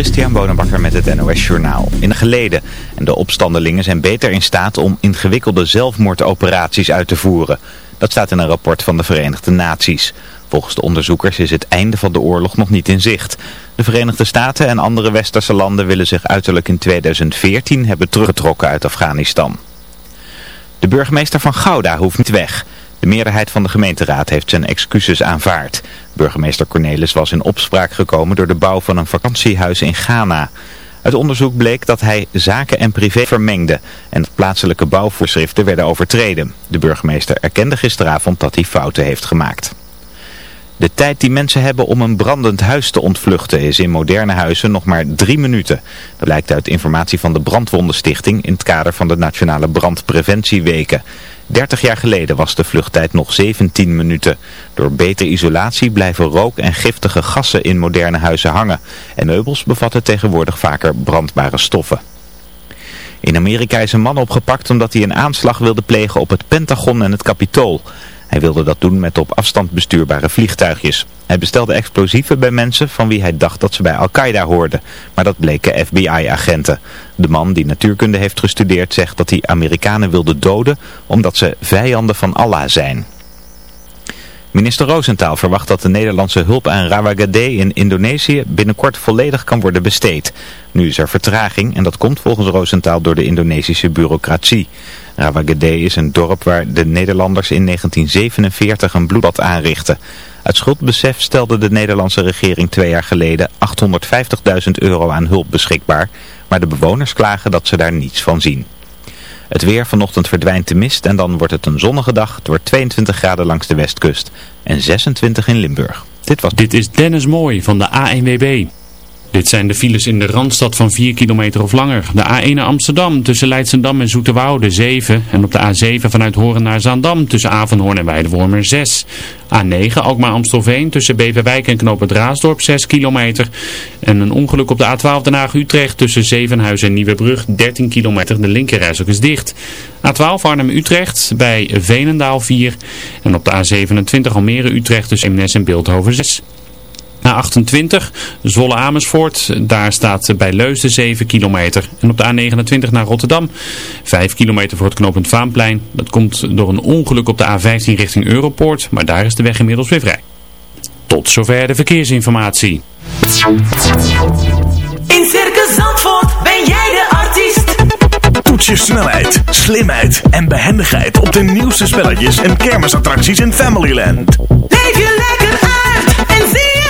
Christian Bonenbakker met het NOS Journaal. In de geleden. En de opstandelingen zijn beter in staat om ingewikkelde zelfmoordoperaties uit te voeren. Dat staat in een rapport van de Verenigde Naties. Volgens de onderzoekers is het einde van de oorlog nog niet in zicht. De Verenigde Staten en andere westerse landen willen zich uiterlijk in 2014 hebben teruggetrokken uit Afghanistan. De burgemeester van Gouda hoeft niet weg. De meerderheid van de gemeenteraad heeft zijn excuses aanvaard. Burgemeester Cornelis was in opspraak gekomen door de bouw van een vakantiehuis in Ghana. Uit onderzoek bleek dat hij zaken en privé vermengde en plaatselijke bouwvoorschriften werden overtreden. De burgemeester erkende gisteravond dat hij fouten heeft gemaakt. De tijd die mensen hebben om een brandend huis te ontvluchten is in moderne huizen nog maar drie minuten. Dat blijkt uit informatie van de Brandwondenstichting in het kader van de Nationale Brandpreventieweken. 30 jaar geleden was de vluchttijd nog 17 minuten. Door betere isolatie blijven rook en giftige gassen in moderne huizen hangen. En meubels bevatten tegenwoordig vaker brandbare stoffen. In Amerika is een man opgepakt omdat hij een aanslag wilde plegen op het Pentagon en het Capitool. Hij wilde dat doen met op afstand bestuurbare vliegtuigjes. Hij bestelde explosieven bij mensen van wie hij dacht dat ze bij Al-Qaeda hoorden. Maar dat bleken FBI-agenten. De man die natuurkunde heeft gestudeerd zegt dat hij Amerikanen wilde doden omdat ze vijanden van Allah zijn. Minister Roosentaal verwacht dat de Nederlandse hulp aan Rawagade in Indonesië binnenkort volledig kan worden besteed. Nu is er vertraging en dat komt volgens Roosentaal door de Indonesische bureaucratie. Rawagede is een dorp waar de Nederlanders in 1947 een bloedbad aanrichtten. Uit schuldbesef stelde de Nederlandse regering twee jaar geleden 850.000 euro aan hulp beschikbaar, maar de bewoners klagen dat ze daar niets van zien. Het weer vanochtend verdwijnt de mist en dan wordt het een zonnige dag. Wordt 22 graden langs de westkust en 26 in Limburg. Dit, was... Dit is Dennis Mooi van de ANWB. Dit zijn de files in de Randstad van 4 kilometer of langer. De A1 naar Amsterdam tussen Leidsendam en Zoeterwoude 7. En op de A7 vanuit Horen naar Zaandam tussen Avenhoorn en Weidewormer 6. A9 Alkmaar Amstelveen tussen Beverwijk en Knoop Raasdorp 6 kilometer. En een ongeluk op de A12 Den Haag Utrecht tussen Zevenhuizen en Nieuwebrug 13 kilometer. De linkerreis ook is dicht. A12 Arnhem Utrecht bij Veenendaal 4. En op de A27 Almere Utrecht tussen Eemnes en Beeldhoven 6. A28 Zwolle Amersfoort, daar staat bij Leusden 7 kilometer. En op de A29 naar Rotterdam 5 kilometer voor het knooppunt Vaanplein. Dat komt door een ongeluk op de A15 richting Europoort, maar daar is de weg inmiddels weer vrij. Tot zover de verkeersinformatie. In Circus Zandvoort ben jij de artiest. Toets je snelheid, slimheid en behendigheid op de nieuwste spelletjes en kermisattracties in Familyland. Leef je lekker uit en zie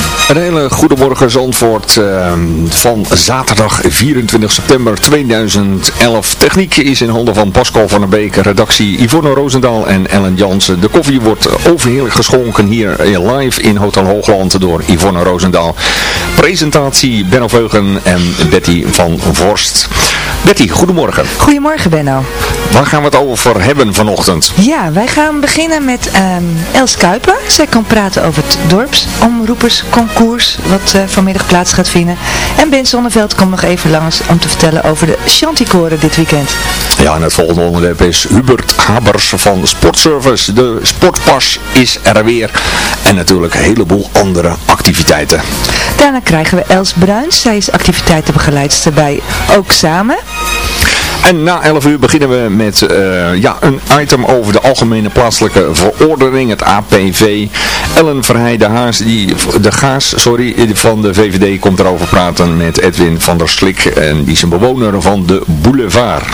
Een hele goede morgen Zandvoort uh, van zaterdag 24 september 2011. Techniek is in handen van Pascal van der Beek, redactie Yvonne Roosendaal en Ellen Jansen. De koffie wordt overheerlijk geschonken hier live in Hotel Hoogland door Yvonne Roosendaal. Presentatie Benno Veugen en Betty van Vorst. Betty, goedemorgen. Goedemorgen Benno. Waar gaan we het over hebben vanochtend? Ja, wij gaan beginnen met um, Els Kuiper. Zij kan praten over het dorpsomroepersconcours wat uh, vanmiddag plaats gaat vinden. En Ben Zonneveld komt nog even langs om te vertellen over de Chanticoren dit weekend. Ja, en het volgende onderwerp is Hubert Habers van Sportservice. De sportpas is er weer. En natuurlijk een heleboel andere activiteiten. Daarna krijgen we Els Bruins. Zij is activiteitenbegeleidster bij Ook Samen. En na 11 uur beginnen we met uh, ja, een item over de Algemene Plaatselijke Verordening, het APV. Ellen Verheij Haas, die, de Gaas sorry, van de VVD komt erover praten met Edwin van der Slik. En die is een bewoner van de Boulevard.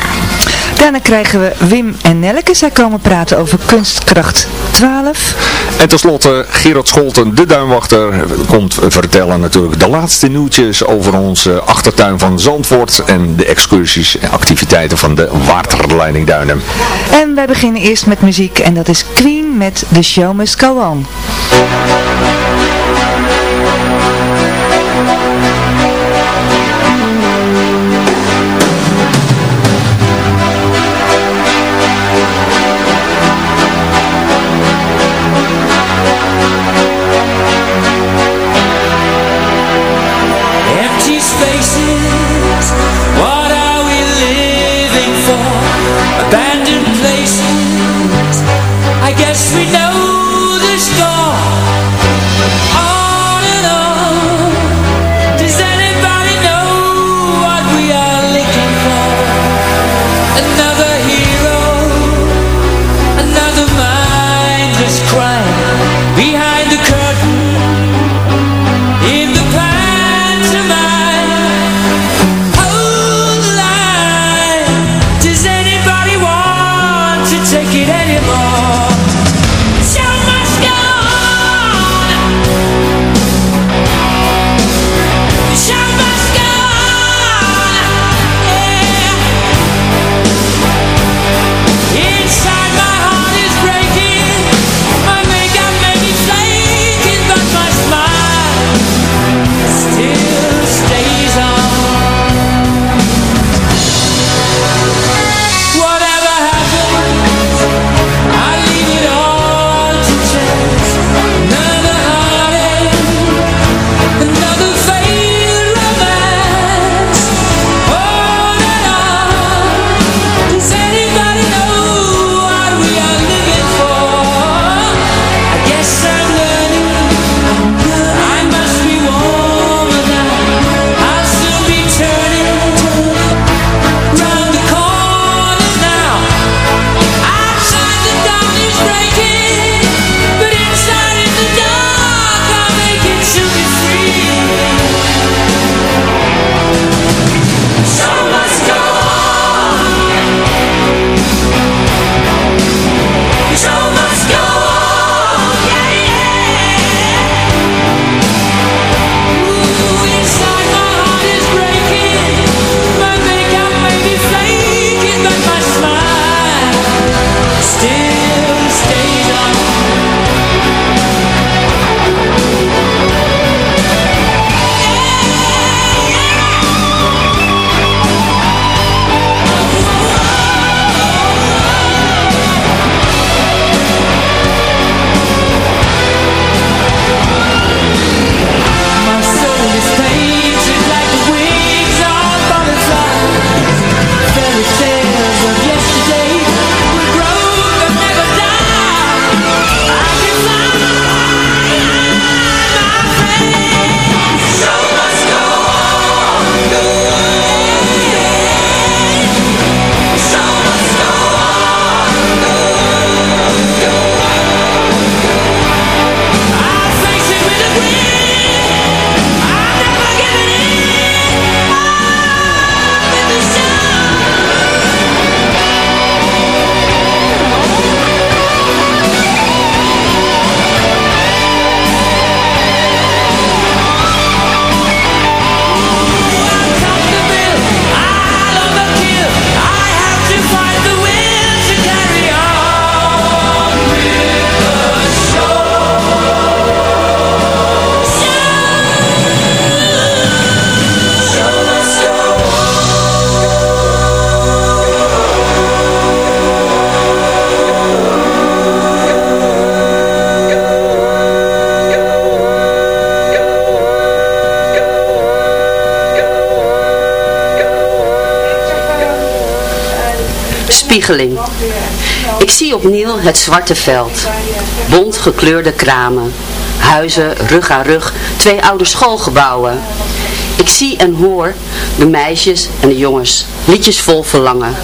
Daarna krijgen we Wim en Nelke. Zij komen praten over kunstkracht 12. En tenslotte Gerard Scholten, de duinwachter, komt vertellen natuurlijk de laatste nieuwtjes over onze achtertuin van Zandvoort en de excursies en activiteiten van de waterleidingduinen. En wij beginnen eerst met muziek en dat is Queen met The Show Must Go On. Ik zie opnieuw het zwarte veld. Bont gekleurde kramen. Huizen, rug aan rug, twee oude schoolgebouwen. Ik zie en hoor de meisjes en de jongens, liedjes vol verlangen.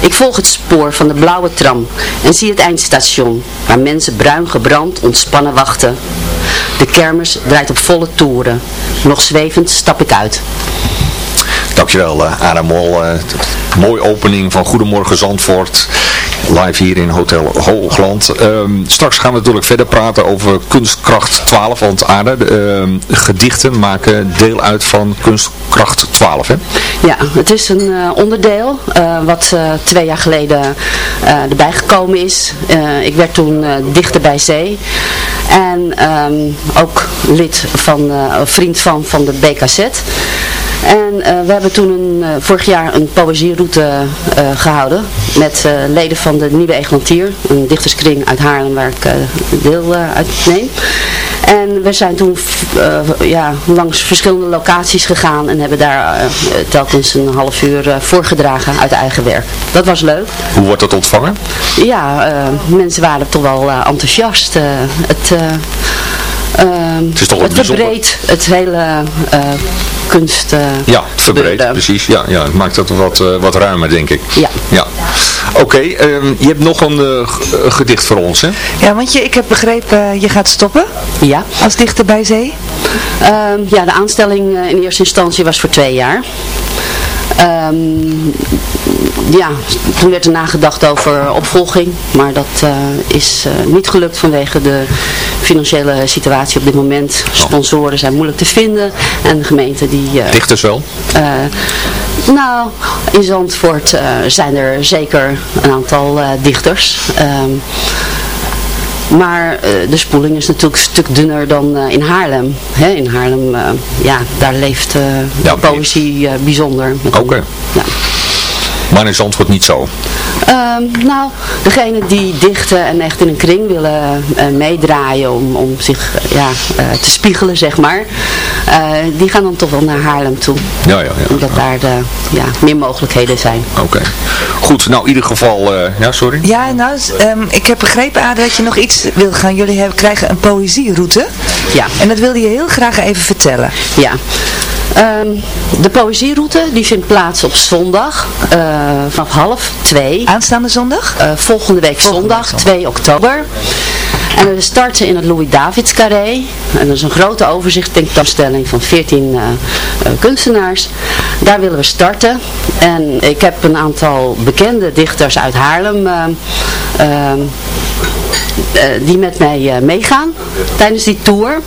Ik volg het spoor van de blauwe tram en zie het eindstation, waar mensen bruin gebrand ontspannen wachten. De kermis draait op volle toeren. Nog zwevend stap ik uit. Dankjewel uh, Mol. Mooie opening van Goedemorgen Zandvoort. Live hier in Hotel Hoogland. Ehm, straks gaan we natuurlijk verder praten over Kunstkracht 12. Want Aarde, ehm, gedichten maken deel uit van Kunstkracht 12. Hè? Ja, het is een uh, onderdeel wat twee jaar geleden erbij gekomen is. ik werd toen dichter bij zee. En um, ook lid van, vriend van, van de BKZ. En uh, we hebben toen een, uh, vorig jaar een poëzieroute uh, gehouden met leden van de Nieuwe Eglantier, een dichterskring uit Haarlem waar ik deel uit neem. En we zijn toen ja, langs verschillende locaties gegaan en hebben daar telkens een half uur voorgedragen uit eigen werk. Dat was leuk. Hoe wordt dat ontvangen? Ja, mensen waren toch wel enthousiast. het, het is toch het verbreedt het hele kunst uh, Ja, verbreed, precies. Ja, ja, het maakt het wat, uh, wat ruimer, denk ik. Ja. ja. Oké, okay, um, je hebt nog een uh, gedicht voor ons, hè? Ja, want je, ik heb begrepen, je gaat stoppen. Ja. Als dichter bij zee. Um, ja, de aanstelling in eerste instantie was voor twee jaar. Um, ja, toen werd er nagedacht over opvolging, maar dat uh, is uh, niet gelukt vanwege de financiële situatie op dit moment. Sponsoren zijn moeilijk te vinden en de gemeente die... Uh, Dichters wel? nou, in Zandvoort zijn er zeker een aantal dichters. Um, maar uh, de spoeling is natuurlijk een stuk dunner dan uh, in Haarlem. Hè? In Haarlem, uh, ja, daar leeft ja, de poëzie bijzonder. Oké. Okay. Ja. Maar in Zandvoort niet zo? Um, nou, degene die dichten en echt in een kring willen uh, meedraaien om, om zich uh, ja, uh, te spiegelen, zeg maar. die gaan dan toch wel naar Haarlem toe. Ja, ja, ja. Omdat daar de, ja, meer mogelijkheden zijn. Oké. Okay. Goed, nou in ieder geval, ja sorry. Ja, nou, um, ik heb begrepen Aad dat je nog iets wil gaan. Jullie hebben, krijgen een poëzieroute. Ja. En dat wilde je heel graag even vertellen. Ja. Um, de poëzieroute die vindt plaats op zondag uh, vanaf half twee. Aanstaande zondag? Uh, volgende week volgende zondag, week zondag, 2 oktober. En we starten in het Louis-Davids Carré. En dat is een grote overzicht tentoonstelling van 14 uh, uh, kunstenaars. Daar willen we starten. En ik heb een aantal bekende dichters uit Haarlem uh, die met mij meegaan tijdens die tour.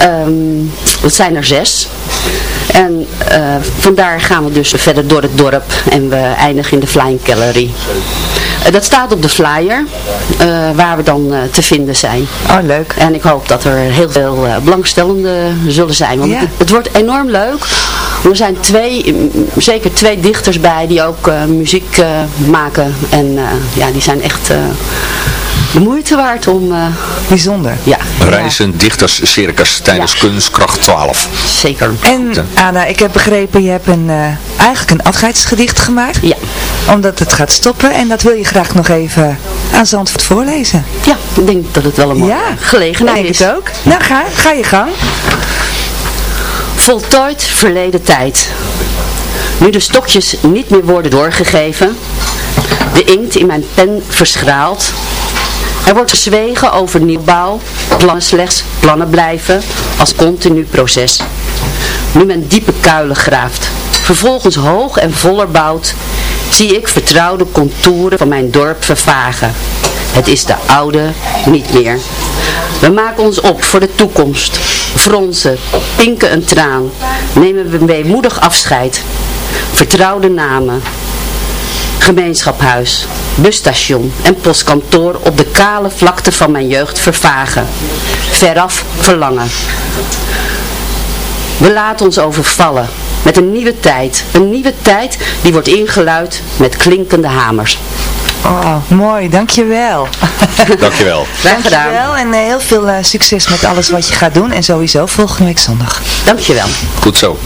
Um, dat zijn er zes. En uh, vandaar gaan we dus verder door het dorp en we eindigen in de Flying Gallery. Uh, dat staat op de flyer uh, waar we dan te vinden zijn. Oh, leuk. En ik hoop dat er heel veel belangstellenden zullen zijn. Want Ja. het, het wordt enorm leuk. Er zijn twee, zeker twee dichters bij die ook muziek maken. En ja, die zijn echt de moeite waard om... Bijzonder. Ja. Reizend dichterscircus tijdens Kunstkracht 12. Zeker. En Anna, ik heb begrepen, je hebt een, uh, eigenlijk een afscheidsgedicht gemaakt. Ja. Omdat het gaat stoppen en dat wil je graag nog even aan Zandvoort voorlezen. Ja, ik denk dat het wel een mooie ja, gelegenheid denk is. het ook. Nou, ga, ga je gang. Voltooid verleden tijd. Nu de stokjes niet meer worden doorgegeven, de inkt in mijn pen verschraalt, er wordt gezwegen over nieuwbouw, plannen slechts plannen blijven als continu proces. Nu men diepe kuilen graaft, vervolgens hoog en voller bouwt, zie ik vertrouwde contouren van mijn dorp vervagen. Het is de oude niet meer. We maken ons op voor de toekomst, fronsen, pinken een traan, nemen we weemoedig afscheid. Vertrouwde namen, gemeenschaphuis, busstation en postkantoor op de kale vlakte van mijn jeugd vervagen. Veraf verlangen. We laten ons overvallen met een nieuwe tijd. Een nieuwe tijd die wordt ingeluid met klinkende hamers. Oh, mooi, dankjewel. Dankjewel. Graag gedaan. Dankjewel en eh, heel veel eh, succes met alles wat je gaat doen. En sowieso volgende week zondag. Dankjewel. Goed zo.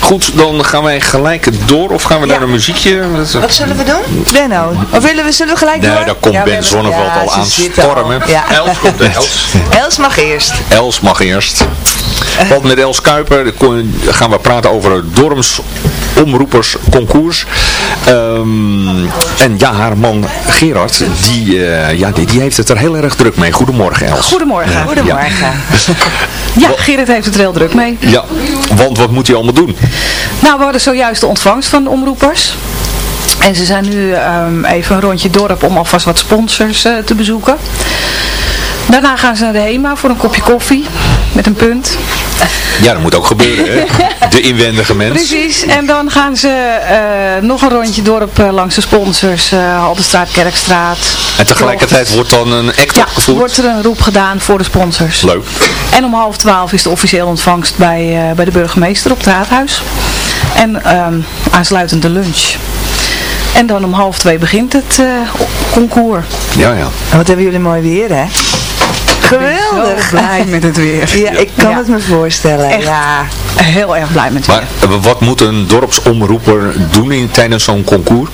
Goed, dan gaan wij gelijk door of gaan we Ja. naar een muziekje? Wat- zullen we doen? Benno, of willen we, zullen we gelijk Nee, door? daar komt Ja, Ben Zonneveld ja, al aan stormen. Ja. Els komt de Els. Els mag eerst. Els mag eerst. Want met Els Kuiper kon- gaan we praten over het dorpsomroepersconcours. Ehm en ja, haar man Gerard, die, eh, ja, die, die heeft het er heel erg druk mee. Goedemorgen Els. Goedemorgen. Goedemorgen. Ja, Gerrit heeft het er heel druk mee. Ja, want wat moet hij allemaal doen? Nou, we hadden zojuist de ontvangst van de omroepers. En ze zijn nu ehm, even een rondje dorp om alvast wat sponsors eh, te bezoeken. Daarna gaan ze naar de HEMA voor een kopje koffie met een punt. Ja, dat moet ook gebeuren, hè? De inwendige mens. Precies, en dan gaan ze eh, nog een rondje dorp eh, langs de sponsors, eh Haldenstraat, Kerkstraat. En tegelijkertijd wordt dan een act Ja, opgevoerd. wordt er een roep gedaan voor de sponsors. Leuk. En om half twaalf is de officiële ontvangst bij, eh, bij de burgemeester op het raadhuis. En ehm, aansluitend de lunch. En dan om half twee begint het eh, concours. Ja, ja. En wat hebben jullie mooi weer, hè? Good Geweldig. Zo blij met het weer. Ja, ik kan Ja. het me voorstellen. Echt. Ja. Heel erg blij met het weer. Maar eh, wat moet een dorpsomroeper doen in, tijdens zo'n concours?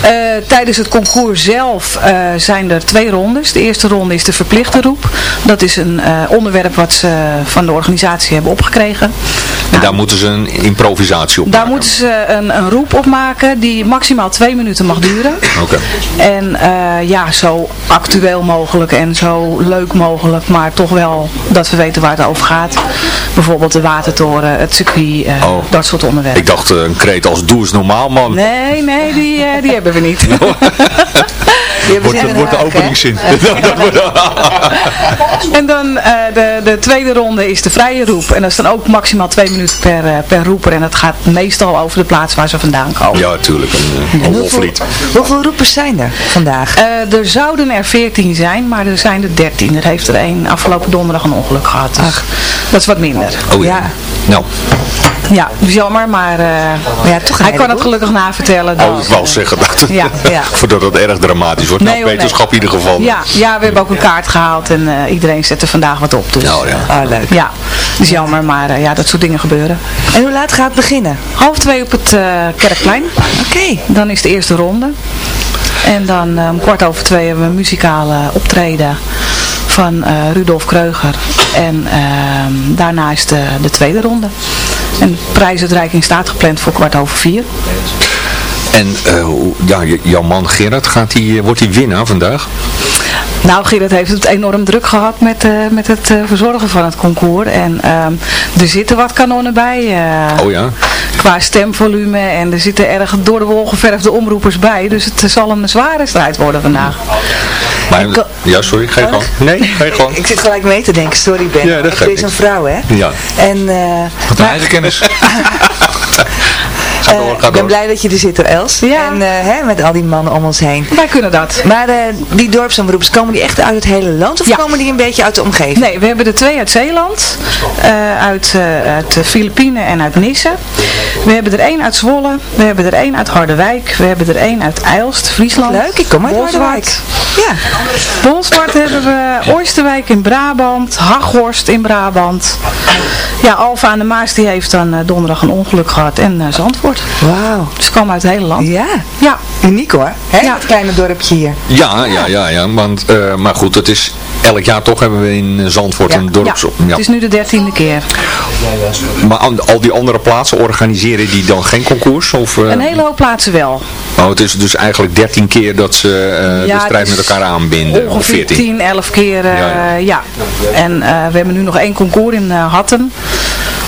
Eh, tijdens het concours zelf eh, zijn er twee rondes. De eerste ronde is de verplichte roep. Dat is een eh, onderwerp wat ze van de organisatie hebben opgekregen. En daar moeten ze een improvisatie op Daar maken. moeten ze een, een roep op maken die maximaal twee minuten mag duren. Oké. En eh, ja, zo actueel mogelijk en zo leuk mogelijk, maar toch wel dat we weten waar het over gaat. Bijvoorbeeld de watertoren, het circuit, eh, Oh. dat soort onderwerpen. Ik dacht eh, een kreet als doe normaal, man. Nee, nee, die, eh, die hebben we niet. hebben Wordt, Den wordt de openingszin. En dan eh, de, de tweede ronde is de vrije roep. En dat is dan ook maximaal twee minuten per, eh, per roeper. En dat gaat meestal over de plaats waar ze vandaan komen. ja, tuurlijk. Een, eh, een hoeveel, hoeveel roepers zijn er vandaag? Eh, er zouden er 14 zijn, maar er zijn er 13. Er heeft er één afgelopen donderdag een ongeluk gehad. Dus dat is wat minder. Oh ja. Ja. Nou, Ja, dus jammer, maar, eh, ja, toch hij kan het gelukkig navertellen. oh, dat, ik wou zeggen dat, Ja, ja. voordat het erg dramatisch wordt. Nee, nou, hoor, nee. wetenschap in ieder geval. Ja, ja, we hebben ook een kaart gehaald en eh, iedereen zet er vandaag wat op. Dus, Nou, ja. Oh, leuk. ja, dus jammer, maar eh, ja, dat soort dingen gebeuren. En hoe laat gaat het beginnen? Half twee op het eh, Kerkplein. Oké. Dan is de eerste ronde. En dan eh, om kwart over twee hebben we een muzikale optreden van eh, Rudolf Kreuger. En ehm, daarna is de, de tweede ronde. En prijsuitreiking staat gepland voor kwart over vier. En eh, ja, jouw man Gerard, gaat die, eh, wordt hij winnaar vandaag? Nou, Gerrit heeft het enorm druk gehad met, eh, met het eh, verzorgen van het concours. En ehm, er zitten wat kanonnen bij. eh, Oh ja. Qua stemvolume. En er zitten erg door de wol geverfde omroepers bij. Dus het zal een zware strijd worden vandaag. Maar, ja, sorry, ga je gewoon. Nee, ga je gewoon. Ik zit gelijk mee te denken, sorry Ben. Ja, dat is een vrouw, hè? Ja. En eh, Wat een eigen kennis. Ga door, eh, ik ben blij dat je er zit, hoor, Els. Ja. En eh, hè, met al die mannen om ons heen. Wij kunnen dat. Maar eh, die dorpsomroepers, komen die echt uit het hele land? Of Ja. komen die een beetje uit de omgeving? Nee, we hebben er twee uit Zeeland, eh, uit, eh, uit de Filipijnen en uit Nisse. We hebben er één uit Zwolle, we hebben er één uit Harderwijk, we hebben er één uit Eilst, Friesland. Leuk, ik kom uit. Harderwijk. Ja. Bolsward hebben we, Oosterwijk in Brabant, Haghorst in Brabant. Ja, Alfa aan de Maas die heeft dan donderdag een ongeluk gehad en eh, Zandvoort. Wauw. Dus ze komen uit het hele land. Ja. Ja, Uniek hoor. Hè? Ja. Het kleine dorpje hier. Ja, ja, ja, ja. Want, eh, maar goed, het is elk jaar toch hebben we in eh, Zandvoort Ja. een ja. dorps... Ja. het is nu de dertiende keer. Maar al die andere plaatsen organiseren die dan geen concours? Of, eh, Een hele hoop plaatsen wel. Oh, het is dus eigenlijk 13 keer dat ze eh, Ja, de strijd met elkaar aanbinden. Of Ongeveer 14. 10, 11 keer, eh, Ja, ja, ja. En eh, we hebben nu nog één concours in Hatten.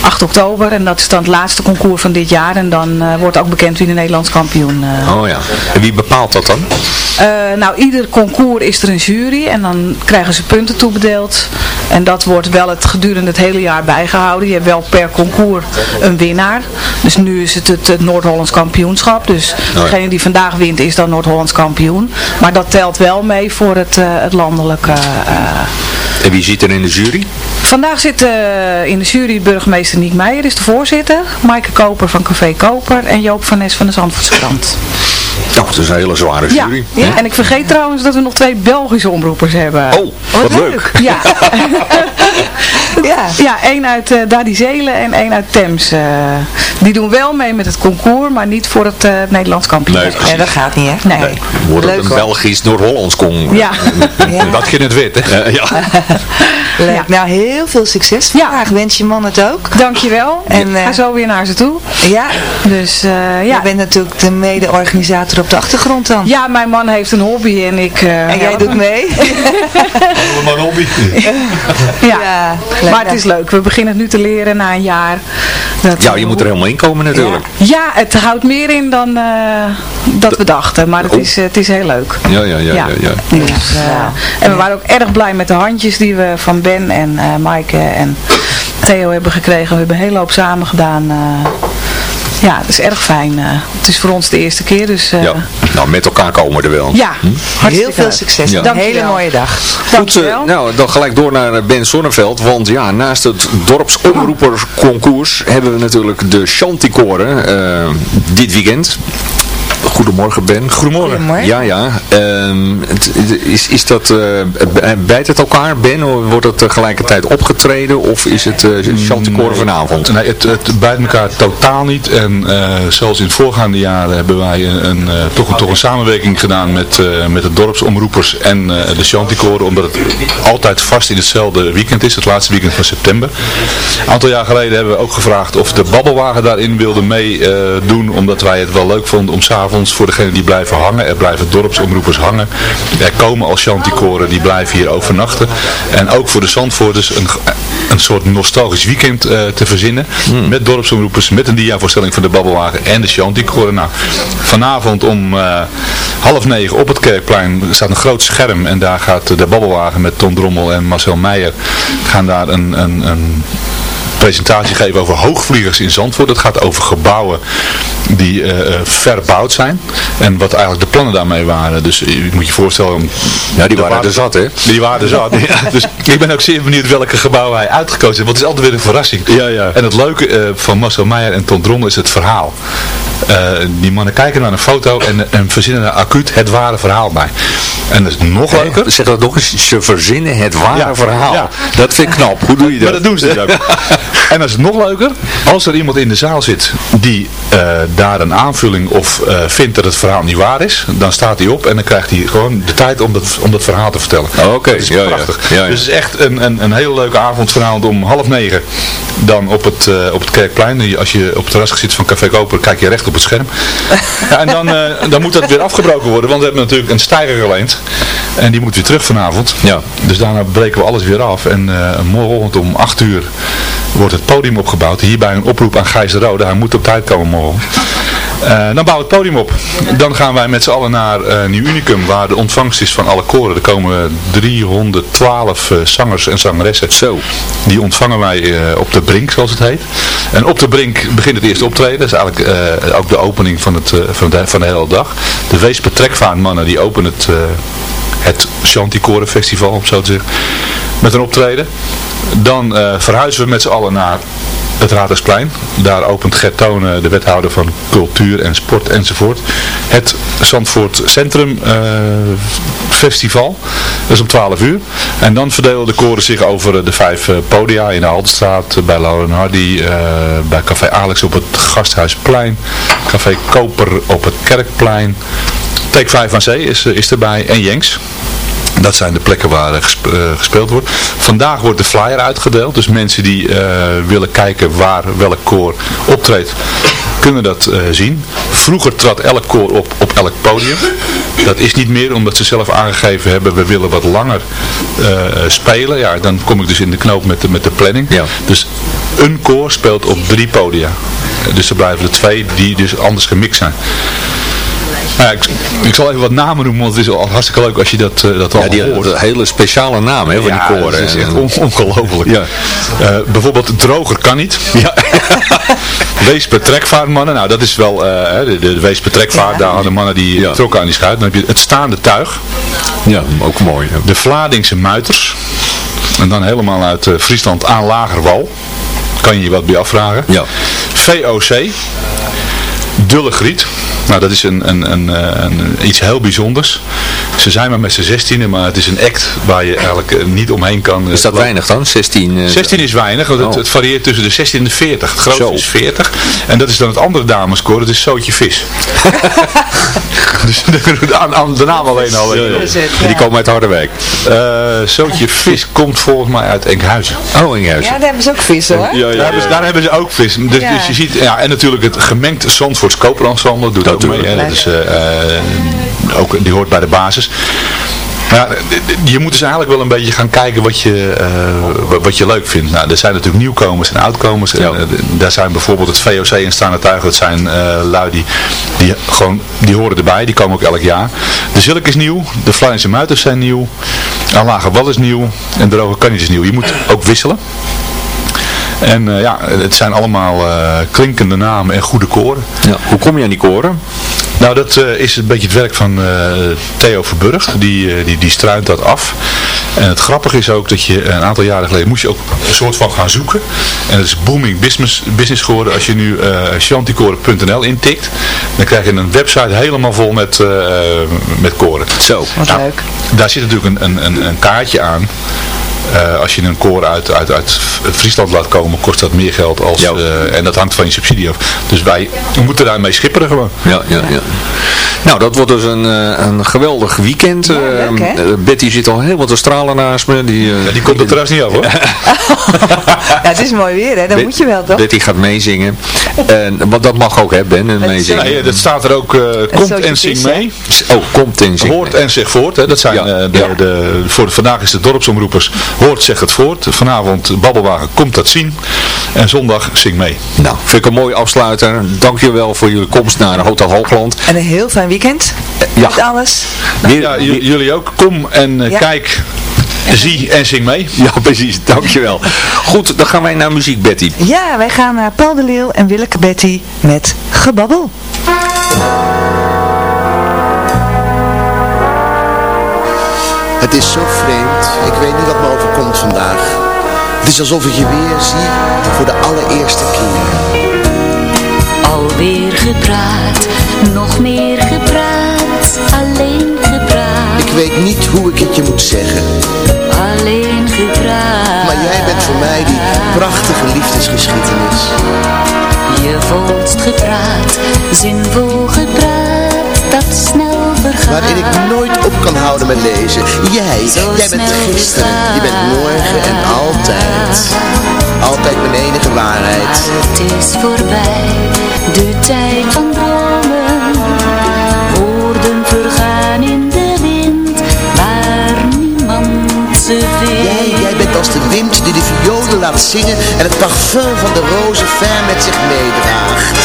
8 oktober. En dat is dan het laatste concours van dit jaar. En dan eh, wordt ook bekend wie de Nederlands kampioen eh, Oh ja. En wie bepaalt dat dan? eh, nou, ieder concours is er een jury en dan krijgen ze punten toebedeeld. En dat wordt wel het gedurende het hele jaar bijgehouden. Je hebt wel per concours een winnaar. Dus nu is het het, het Noord-Hollands kampioenschap. Dus ja. degene die vandaag wint is dan Noord-Hollands kampioen. Maar dat telt wel mee voor het, het landelijke... En wie zit er in de jury? Vandaag zit in de jury burgemeester Niek Meijer, is de voorzitter. Maaike Koper van Café Koper en Joop van Nes van de Zandvoortse Krant. Nou, het is een hele zware jury. ja, en ik vergeet trouwens dat we nog twee Belgische omroepers hebben. Oh, wat leuk. Ja. Ja. ja, één uit uh, Dadizelen en één uit Thames. eh. die doen wel mee met het concours, maar niet voor het eh, Nederlands kampioenschap. Nee. Ja, dat gaat niet, hè? Nee. Nee. Wordt het Leuk een hoor. Belgisch Noord-Hollands kon. Ja. Ja. Dat je het weet, hè? Eh, ja. Leuk. Ja. Nou, heel veel succes vandaag. Wens je man het ook. Dankjewel. En, eh, Ga zo weer naar ze toe. Ja, Dus eh, ja. bent natuurlijk de mede-organisator op de achtergrond dan. Ja, mijn man heeft een hobby en ik... eh, En jij doet mee? Maar hobby. Ja. Ja, leuk. Maar het is leuk. We beginnen het nu te leren na een jaar. Dat ja, je moet er helemaal in komen natuurlijk. Ja, het houdt meer in dan eh, dat we dachten. Maar het Oh. is, eh, het is heel leuk. Ja, ja, ja, ja. ja. Dus, eh, En we waren ook erg blij met de handjes die we van Ben en eh Maaike en Theo hebben gekregen. We hebben een hele hoop samen gedaan. eh. Ja, het is erg fijn. eh. het is voor ons de eerste keer. Dus eh, Ja. Nou, met elkaar komen we er wel. ja, Heel hartstikke veel succes. Ja. Een hele mooie dag. Goed, eh, nou, dan gelijk door naar Ben Sonneveld. Want ja, naast het dorpsomroepersconcours hebben we natuurlijk de Chanticoren eh dit weekend. Goedemorgen Ben. Goedemorgen. Goedemorgen. Ja, ja. Ehm, het- is, is dat, eh, bijt het elkaar, Ben? Of Wordt het tegelijkertijd opgetreden? Of is het uh, Chanticoren vanavond? Nee, het, het bijt elkaar totaal niet. En eh, zoals in voorgaande jaren hebben wij een, een, eh, toch, een, toch een samenwerking gedaan met, eh, met de dorpsomroepers en eh, de Chanticoren. Omdat het altijd vast in hetzelfde weekend is, het laatste weekend van september. Een aantal jaar geleden hebben we ook gevraagd of de babbelwagen daarin wilde meedoen. omdat wij het wel leuk vonden om s'avonds voor degenen die blijven hangen. Er blijven dorpsomroepers hangen. Er komen al Chanticoren die blijven hier overnachten. En ook voor de Zandvoorters een, een soort nostalgisch weekend eh, te verzinnen. Met dorpsomroepers, met een diavoorstelling van de babbelwagen en de Chanticoren. Nou, vanavond om eh, half negen op het Kerkplein staat een groot scherm. En daar gaat de babbelwagen met Tom Drommel en Marcel Meijer gaan daar een, een, een presentatie geven over hoogvliegers in Zandvoort. Het gaat over gebouwen die eh, eh, verbouwd zijn. En wat eigenlijk de plannen daarmee waren. Dus je moet je voorstellen... Ja, die waren er zat, hè? Die waren er zat. ja. Dus ik ben ook zeer benieuwd welke gebouwen hij uitgekozen heeft. Want het is altijd weer een verrassing. Ja, ja. En het leuke eh, van Marcel Meijer en Ton Drommel is het verhaal. Eh, die mannen kijken naar een foto en, en verzinnen er acuut het ware verhaal bij. En dat is nog leuker. Zeg dat nog eens, ze verzinnen het ware Ja, verhaal. ja. Dat vind ik knap. Hoe doe je dat? Maar dat doen ze dus ook. en dat is nog leuker. Als er iemand in de zaal zit die eh, daar een aanvulling of eh, vindt dat het verhaal niet waar is, dan staat hij op en dan krijgt hij gewoon de tijd om dat, om dat verhaal te vertellen. Oh, Oké, ja, prachtig. Ja, ja. Dus het is echt een, een, een hele leuke avond vanavond om half negen. Dan op het, eh, op het Kerkplein. Als je op het terras zit van Café Koper, kijk je recht op het scherm. ja, en dan, eh, dan moet dat weer afgebroken worden, want we hebben natuurlijk een stijger geleend. En die moet weer terug vanavond. Ja. Dus daarna breken we alles weer af. En eh morgenochtend om 8 uur wordt het podium opgebouwd. Hierbij een oproep aan Gijs de Rode. Hij moet op tijd komen morgen. Eh, dan bouwen we het podium op. Dan gaan wij met z'n allen naar eh, Nieuw Unicum, waar de ontvangst is van alle koren. Er komen 312 eh, zangers en zangeressen. Zo. Die ontvangen wij op de Brink, zoals het heet. En op de Brink begint het eerste optreden. Dat is eigenlijk ook de opening van, het, van, de, van de hele dag. De Weesper Trekvaartmannen die openen het, het Chanticoren Festival, om zo te zeggen. Met een optreden. Dan eh, verhuizen we met z'n allen naar het Raadhuisplein. Daar opent Gert Tonen, de wethouder van cultuur en sport enzovoort. Het Zandvoort Centrum eh, Festival. Dat is om 12 uur. En dan verdelen de koren zich over eh, de vijf podia in de Haldenstraat, eh, bij Lauren Hardy, bij Café Alex op het Gasthuisplein, Café Koper op het Kerkplein. Take 5 aan Zee is, eh, is erbij en Jenks. Dat zijn de plekken waar eh, eh, gespeeld wordt. Vandaag wordt de flyer uitgedeeld. Dus mensen die willen kijken waar welk koor optreedt, kunnen dat zien. Vroeger trad elk koor op op elk podium. Dat is niet meer omdat ze zelf aangegeven hebben, we willen wat langer eh, spelen. Ja, dan kom ik dus in de knoop met de, met de planning. Ja. Dus een koor speelt op drie podia. Dus er blijven er twee die dus anders gemixt zijn. Nou ja, ik, ik zal even wat namen noemen, want het is al hartstikke leuk als je dat, eh, dat Ja, al die hoort. een hele speciale naam hè, van Ja, die koren. dat is echt En- on- ongelooflijk. Ja. Eh, bijvoorbeeld droger kan niet. Ja. Weesper trekvaartmannen, nou dat is wel eh, hè, de, de Weesper trekvaart, daar hadden mannen die Ja. trokken aan die schuit. Dan heb je het staande tuig, ja, ook mooi. hè. de Vladingse muiters, en dan helemaal uit eh, Friesland aan Lagerwal. Kan je je wat bij afvragen. Ja. VOC, Dulle Griet, Nou, dat is een, een, een, eh, een, iets heel bijzonders. Ze zijn maar met z'n 16, maar het is een act waar je eigenlijk eh, niet omheen kan. Is dat weinig dan? 16? eh, 16 is weinig, want het, Oh. het varieert tussen de 16 en de 40. Het grootste Zo. is 40. En dat is dan het andere dameskoor, dat is Zootje Vis. dus aan, aan de naam alleen al. En die komen uit Harderwijk. Eh, Zootje Vis komt volgens mij uit Enkhuizen. Oh, in juist. Ja, daar hebben ze ook vis hoor. Daar, hebben ze, daar hebben ze ook vis. Dus, Ja. dus je ziet, ja, en natuurlijk het gemengd Zandvoorts koperensemble doet ook Hè. Dat is, eh, eh, ook, die hoort bij de basis. Ja, je moet dus eigenlijk wel een beetje gaan kijken wat je, eh, wa- wat je leuk vindt. Nou, er zijn natuurlijk nieuwkomers en oudkomers. En, daar zijn bijvoorbeeld het VOC en Staande Tuigen. Dat zijn eh lui die, die, gewoon, die horen erbij. Die komen ook elk jaar. De Zilk is nieuw. De Vlaamse Muiters zijn nieuw. Aan Lage Wal is nieuw. En de Roge Kanjes is nieuw. Je moet ook wisselen. En eh, ja, het zijn allemaal eh, klinkende namen en goede koren. Ja. Hoe kom je aan die koren? Nou, dat eh, is een beetje het werk van eh, Theo Verburg. Die, eh, die, die struint dat af. En het grappige is ook dat je een aantal jaren geleden moest je ook een soort van gaan zoeken. En het is booming business, business geworden. Als je nu eh chanticoren.nl intikt, dan krijg je een website helemaal vol met, eh, met koren. Zo. Wat Nou, leuk. Daar zit natuurlijk een, een, een, een kaartje aan. Eh, als je een koor uit, uit, uit Friesland laat komen, kost dat meer geld als, Ja. eh, en dat hangt van je subsidie af. Dus wij we moeten daarmee schipperen gewoon. Ja, ja, ja. Nou, dat wordt dus een, eh, een geweldig weekend. Ja, leuk, Betty zit al helemaal te stralen naast me. Die, eh, Ja, die komt er trouwens niet af hoor. Ja, het is mooi weer hè, dan Bet- moet je wel toch? Betty gaat meezingen. En, want dat mag ook hè, Ben, en meezingen. Nee, dat staat er ook, eh, komt en zing mee. Oh, komt en zing Hoort mee. en zeg voort. Hè. Dat zijn Ja. eh, de, Ja. de, voor, vandaag is de dorpsomroepers. Hoort, zeg het voort. Vanavond Babbelwagen komt dat zien. En zondag zing mee. Nou, vind ik een mooie afsluiter. Dankjewel voor jullie komst naar Hotel Hoogland. En een heel fijn weekend. ja. Met alles. Ja, jullie ook. Kom en eh, Ja. kijk, zie en zing mee. ja, precies. Dankjewel. Goed, dan gaan wij naar muziek, Betty. Ja, wij gaan naar Paul de Leeuw en Willeke Betty met Gebabbel. Het is zo vreemd. Ik weet niet wat me overkomt vandaag. Het is alsof ik je weer zie voor de allereerste keer. Alweer gepraat, nog meer gepraat, alleen gepraat, Ik weet niet hoe ik het je moet zeggen. alleen gepraat. Maar jij bent voor mij die prachtige liefdesgeschiedenis. Je volst gepraat, zinvol gepraat, dat snel vergaat. Waarin ik nooit op kan houden met lezen. Jij, jij bent gisteren, je bent morgen en altijd. Altijd mijn enige waarheid. Maar het is voorbij, de tijd van dromen. Woorden vergaan in de wind, waar niemand ze vindt. Jij, jij bent als de wind die de violen laat zingen en het parfum van de rozen ver met zich meedraagt.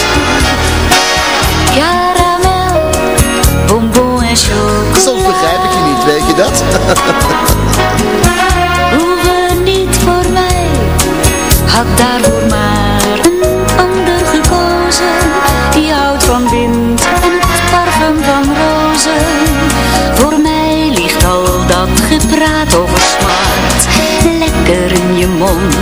Soms begrijp ik je niet, weet je dat? Hoeven niet voor mij, had daarvoor maar een ander gekozen. Die houdt van wind en het parfum van rozen. Voor mij ligt al dat gepraat over smart, lekker in je mond.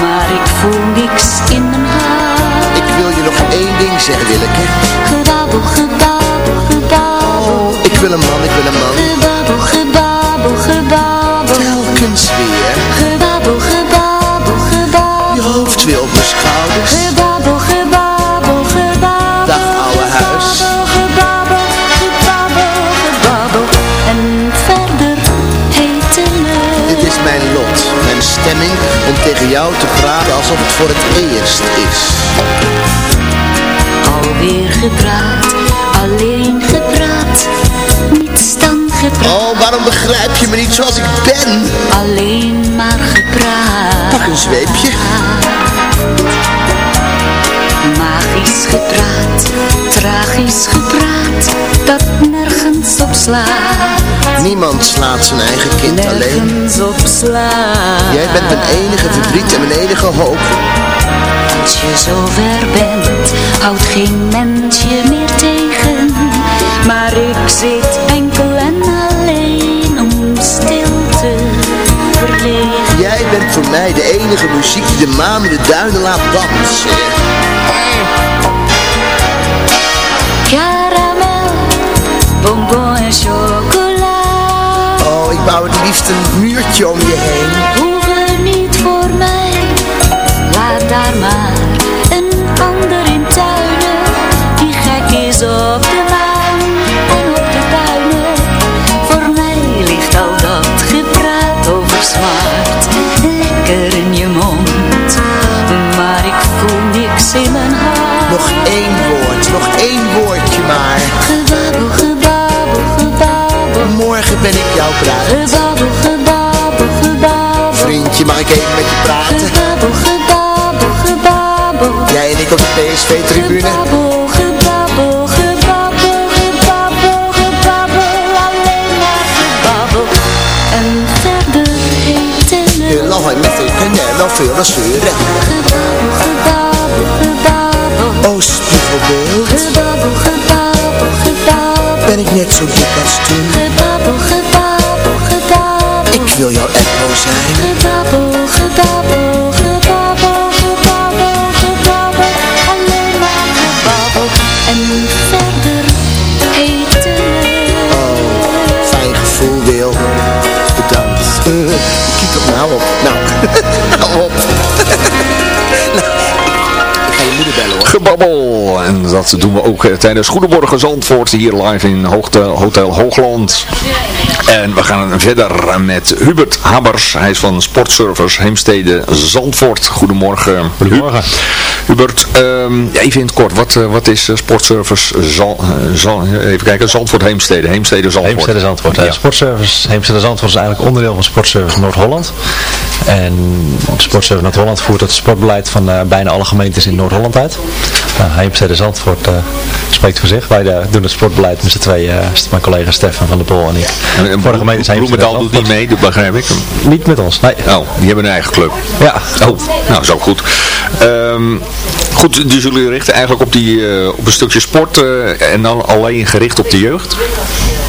Maar ik voel niks in mijn hart. Ik wil je nog één ding zeggen, Willeke. Gebabbel. Ik wil een man, ik wil een man. Gebabbel, gebabbel, gebabbel. Telkens weer. Gebabbel, gebabbel, gebabbel. Je hoofd weer op mijn schouders. Gebabbel, gebabbel, gebabbel. Dag, ouwe huis. Gebabbel, gebabbel, gebabbel. En verder heten Dit is mijn lot, mijn stemming om tegen jou te praten alsof het voor het eerst is. Alweer gepraat, gepraat. Oh, waarom begrijp je me niet zoals ik ben? Alleen maar gepraat. Pak een zweepje. Magisch gepraat, tragisch gepraat, dat nergens op slaat. Niemand slaat zijn eigen kind alleen. Nergens op slaat. Jij bent mijn enige verdriet en mijn enige hoop. Als je zover bent, houdt geen mens je meer muziek die de maan in de duinen laat dansen. Caramel, bonbon en chocola. Oh, ik bouw het liefst een muurtje om je heen. Hoeven niet voor mij, laat daar maar voel niks in mijn hart. Nog één woord, nog één woordje maar. Gebabbel, gebabbel, gebabbel. Morgen ben ik jouw bruid. Gebabbel, gebabbel, gebabbel. Vriendje, mag ik even met je praten? Gebabbel, gebabbel, gebabbel. Jij en ik op de PSV-tribune. Gebabbel, gebabbel, gebabbel, gebabbel, gebabbel. Alleen maar gebabbel. En verder eten. Heel lang met veel kunnen, wel veel zeuren. Gebabbel, gebabbel, gebabbel. Oh, spiegelbeeld. Gebabbel, gebabbel, gebabbel. Ben ik net zo dik als toen? Gebabbel, gebabbel, gebabbel. Ik wil jouw echo zijn. Gebabbel, gebabbel, gebabbel, gebabbel, gebabbel. Alleen maar gebabbel. En verder eten. Oh, fijn gevoel, Wil. Bedankt. Kijk op nou op. Nou, op. Gebabbel. En dat doen we ook eh, tijdens Goedemorgen Zandvoort hier live in Hoogte- Hotel Hoogland. En we gaan verder met Hubert Habers. Hij is van Sportservice Heemstede Zandvoort. Goedemorgen. Goedemorgen. Hubert, ehm, ja, even in het kort. Wat, eh, wat is eh, Sportservice Zan, eh, even kijken, Zandvoort Heemstede. Heemstede Zandvoort. Heemstede Zandvoort. Ja. Sportservice Heemstede Zandvoort is eigenlijk onderdeel van Sportservice Noord-Holland. En Sportservice Noord-Holland voert het sportbeleid van bijna alle gemeentes in Noord-Holland uit. Nou, Heemstede Zandvoort eh, spreekt voor zich. Wij eh, doen het sportbeleid met z'n tweeën, eh, mijn collega Stefan van der Pol en ik. En, voor de gemeente zijn Bloemendaal doet niet mee, dat begrijp ik. Niet met ons, nee. Oh, die hebben een eigen club. Ja. Oh, nou, is ook goed. Ehm, goed, dus jullie richten eigenlijk op, die, op een stukje sport en dan alleen gericht op de jeugd?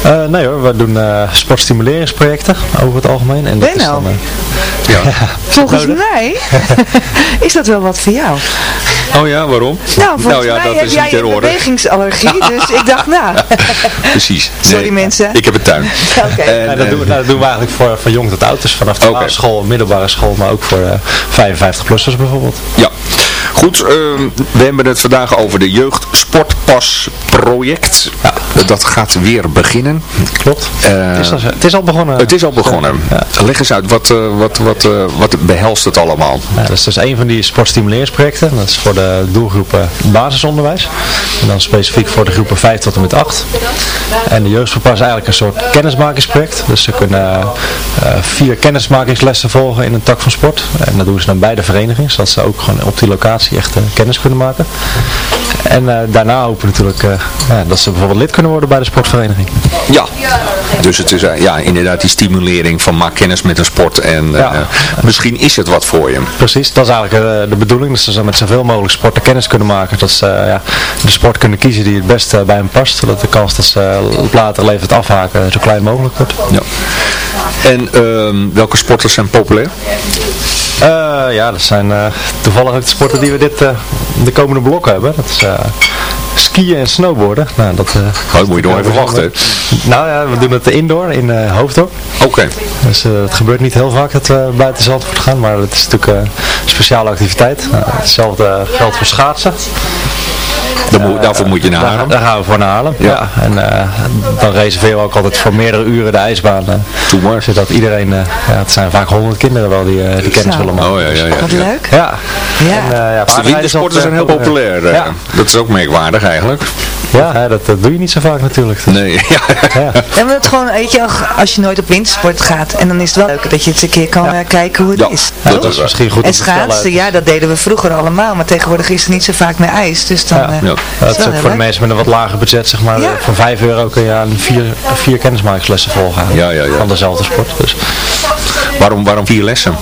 Eh, nee hoor, we doen eh, sportstimuleringsprojecten over het algemeen. En dat is dan, eh, Ja. Volgens mij is dat wel wat voor jou. Oh ja, waarom? Nou, volgens ja, mij dat heb is jij een bewegingsallergie, dus ik dacht, nou, Precies. Sorry, mensen. Ik heb een tuin. Oké. En, Ja, dat, doen we, nou, dat doen we eigenlijk voor, voor jong tot oud. Dus vanaf de basisschool, middelbare school, maar ook voor eh 55-plussers bijvoorbeeld. Ja, goed. ehm, we hebben het vandaag over de Jeugdsportpas project. Dat gaat weer beginnen. Klopt. Eh, het, is al, het is al begonnen. het is al begonnen. Leg eens uit, wat, eh, wat, wat, eh, wat behelst het allemaal? Ja, dat is dus een van die sportstimuleringsprojecten. Dat is voor de doelgroepen basisonderwijs. En dan specifiek voor de groepen 5 tot en met 8. En de jeugdsportpas is eigenlijk een soort kennismakingsproject. Dus ze kunnen eh, vier kennismakingslessen volgen in een tak van sport. En dat doen ze dan bij de vereniging. Zodat ze ook gewoon op die locatie echt eh, kennis kunnen maken. En eh, daarna hopen we natuurlijk eh, ja, dat ze bijvoorbeeld lid kunnen worden bij de sportvereniging. Ja, dus het is eh, ja, inderdaad die stimulering van maak kennis met een sport en misschien is het wat voor je. Precies, dat is eigenlijk de bedoeling. Dat ze met zoveel mogelijk sporten kennis kunnen maken. Dat ze ja, de sport kunnen kiezen die het best eh, bij hen past. Zodat de kans dat ze op later het afhaken zo klein mogelijk wordt. Ja. En ehm, welke sporters zijn populair? Eh, ja, dat zijn eh, toevallig ook de sporten die we dit, eh, de komende blokken hebben. Dat is skiën en snowboarden. Nou, dat, eh, Oh, moet je nog even wachten. Nou ja, we doen het indoor in eh Hoofddorp. Oké. Dus het gebeurt niet heel vaak dat we buiten Zandvoort gaan, maar het is natuurlijk een speciale activiteit. Nou, hetzelfde geldt voor schaatsen. Dan moet- daarvoor moet je naar Daar- Haarlem. Daar gaan we voor naar Haarlem. Ja. En eh, dan reserveren we ook altijd voor meerdere uren de ijsbaan. eh, zodat iedereen, eh, ja, het zijn vaak honderd kinderen wel die, eh, die kennis willen maken. Oh ja, ja, ja. wat leuk. Ja. Ja. En, eh, ja, De wintersporten zijn heel populair. Ja. Dat is ook merkwaardig eigenlijk. Ja, hè, dat, dat doe je niet zo vaak natuurlijk. Dus, Nee, ja. maar het gewoon, weet je, als je nooit op wintersport gaat, en dan is het wel leuk dat je het een keer kan eh, kijken hoe het Ja, is. Ja, dat dat is is misschien goed En om te vertellen. schaatsen, ja, dat deden we vroeger allemaal, maar tegenwoordig is er niet zo vaak meer ijs, dus dan... Ja, ja. Dat is ook voor de mensen met een wat lager budget, zeg maar. Eh, Voor 5 euro kun je aan vier, vier kennismakingslessen volgen. Ja, ja, ja. Van dezelfde sport. Dus. Waarom, waarom vier lessen?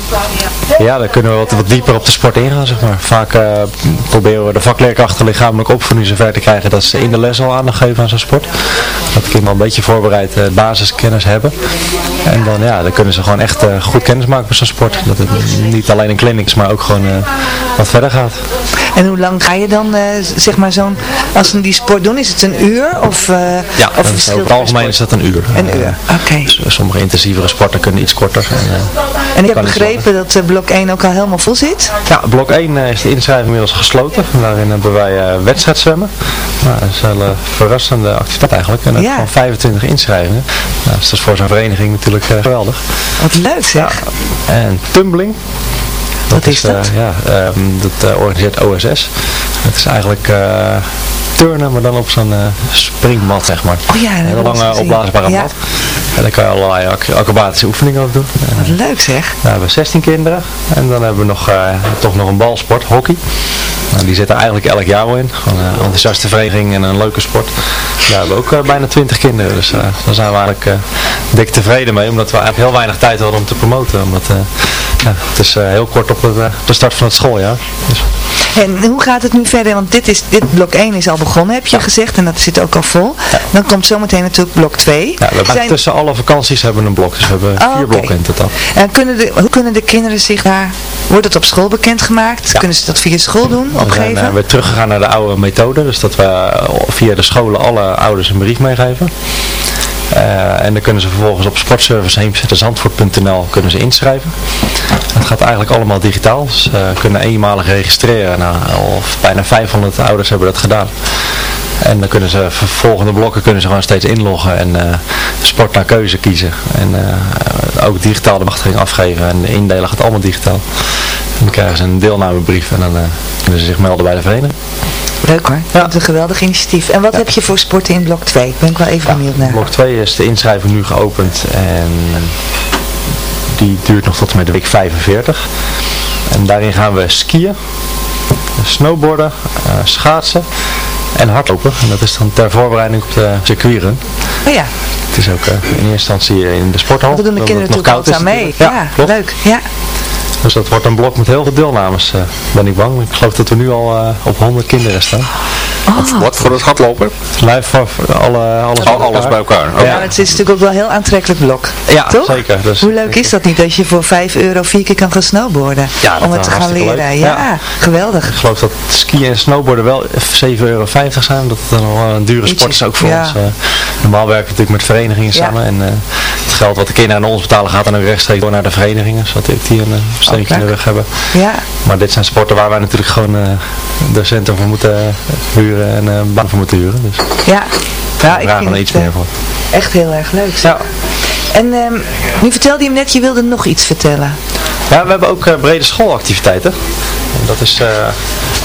Ja, dan kunnen we wat, wat dieper op de sport ingaan, zeg maar. Vaak eh, proberen we de vakleerkrachten lichamelijke opvoeding zover te krijgen dat ze in de les al aandacht geven aan zo'n sport. Dat de kinderen een beetje voorbereid uh, basiskennis hebben. En dan, ja, dan kunnen ze gewoon echt uh, goed kennis maken met zo'n sport. Dat het niet alleen een clinic is, maar ook gewoon wat verder gaat. En hoe lang ga je dan, zeg maar, zo'n, als ze die sport doen, is het een uur? Of, ja, of is, over het algemeen is dat een uur. Een uur, oké. Sommige intensievere sporten kunnen iets korter. En, en ik heb begrepen dat blok 1 ook al helemaal vol zit? Ja, blok 1 is de inschrijving inmiddels gesloten. Daarin hebben wij uh, wedstrijdzwemmen. Nou, dat is een verrassende activiteit eigenlijk. En ja. van 25 inschrijvingen. Nou, dus dat is voor zo'n vereniging natuurlijk geweldig. Wat leuk zeg. Ja. En tumbling. Wat is, dat? Uh, ja, um, dat organiseert OSS. Dat is eigenlijk turnen, maar dan op zo'n springmat, zeg maar. Oh ja, een lange opblaasbare ja. mat. En dan kan je allerlei acrobatische oefeningen op doen. Wat leuk zeg. Nou, we hebben 16 kinderen. En dan hebben we nog, toch nog een balsport, hockey. Nou, die zitten eigenlijk elk jaar wel in. Gewoon een enthousiaste vereniging en een leuke sport. Daar hebben we ook uh, bijna 20 kinderen. Dus uh, daar zijn we eigenlijk dik tevreden mee. Omdat we eigenlijk heel weinig tijd hadden om te promoten. Omdat ja, het is heel kort op, het, de start van het schooljaar. Dus. En hoe gaat het nu verder? Want dit, is, dit blok 1 is al begonnen, heb je ja. gezegd. En dat zit ook al vol. Ja. Dan komt zometeen natuurlijk blok 2. Ja, we Zijn... tussen alle vakanties hebben we een blok. Dus we hebben oh, vier okay. blokken in totaal. En kunnen de, hoe kunnen de kinderen zich daar... Wordt het op school bekendgemaakt? Kunnen ze dat via school doen? We zijn uh, weer teruggegaan naar de oude methode. Dus dat we via de scholen alle ouders een brief meegeven. Uh, en dan kunnen ze vervolgens op sportservice.zandvoort.nl kunnen ze inschrijven. Het gaat eigenlijk allemaal digitaal. Ze uh, kunnen eenmalig registreren. Nou, al bijna 500 ouders hebben dat gedaan. En dan kunnen ze volgende blokken kunnen ze gewoon steeds inloggen en uh, sport naar keuze kiezen. En ook digitaal de machtiging afgeven en de indelen gaat allemaal digitaal. Dan krijgen ze een deelnamebrief en dan uh, kunnen ze zich melden bij de vereniging. Leuk hoor, ja. dat is een geweldig initiatief. En wat ja. heb je voor sporten in blok 2? Ben ik wel even benieuwd naar. Blok 2 is de inschrijving nu geopend en die duurt nog tot en met de week 45. En daarin gaan we skiën, snowboarden, schaatsen en hardlopen. En dat is dan ter voorbereiding op de circuitrun. Oh ja. Het is ook uh, in eerste instantie in de sporthal. Dat doen de kinderen natuurlijk altijd aan mee. Ja, ja leuk. Ja. Dus dat wordt een blok met heel veel deelnames, uh, ben ik bang. Ik geloof dat we nu al uh, op 100 kinderen staan. Oh. Wat voor het hardlopen? Live voor alle, alles, bij alles bij elkaar. Okay. Ja, het is natuurlijk ook wel een heel aantrekkelijk blok. Ja, toch? zeker. Dus Hoe leuk is dat niet, dat je voor 5 euro vier keer kan gaan snowboarden? Ja, om het te gaan leren. Ja, ja, geweldig. Ik geloof dat skiën en snowboarden wel 7,50 euro zijn. Dat het dan wel een dure sport is ook voor ja. ons. Uh, normaal werken we natuurlijk met verenigingen samen. En uh, het geld wat de kinderen aan ons betalen gaat dan ook rechtstreeks door naar de verenigingen. Zodat ik die een steuntje in de hebben. Ja. Maar dit zijn sporten waar wij natuurlijk gewoon uh, docenten voor moeten huren en een baan voor moeten huren. Dus ja, ja ik vind er iets meer voor. Echt heel erg leuk. Ja. En um, nu vertelde je hem net, je wilde nog iets vertellen. Ja, we hebben ook uh, brede schoolactiviteiten. Dat is uh,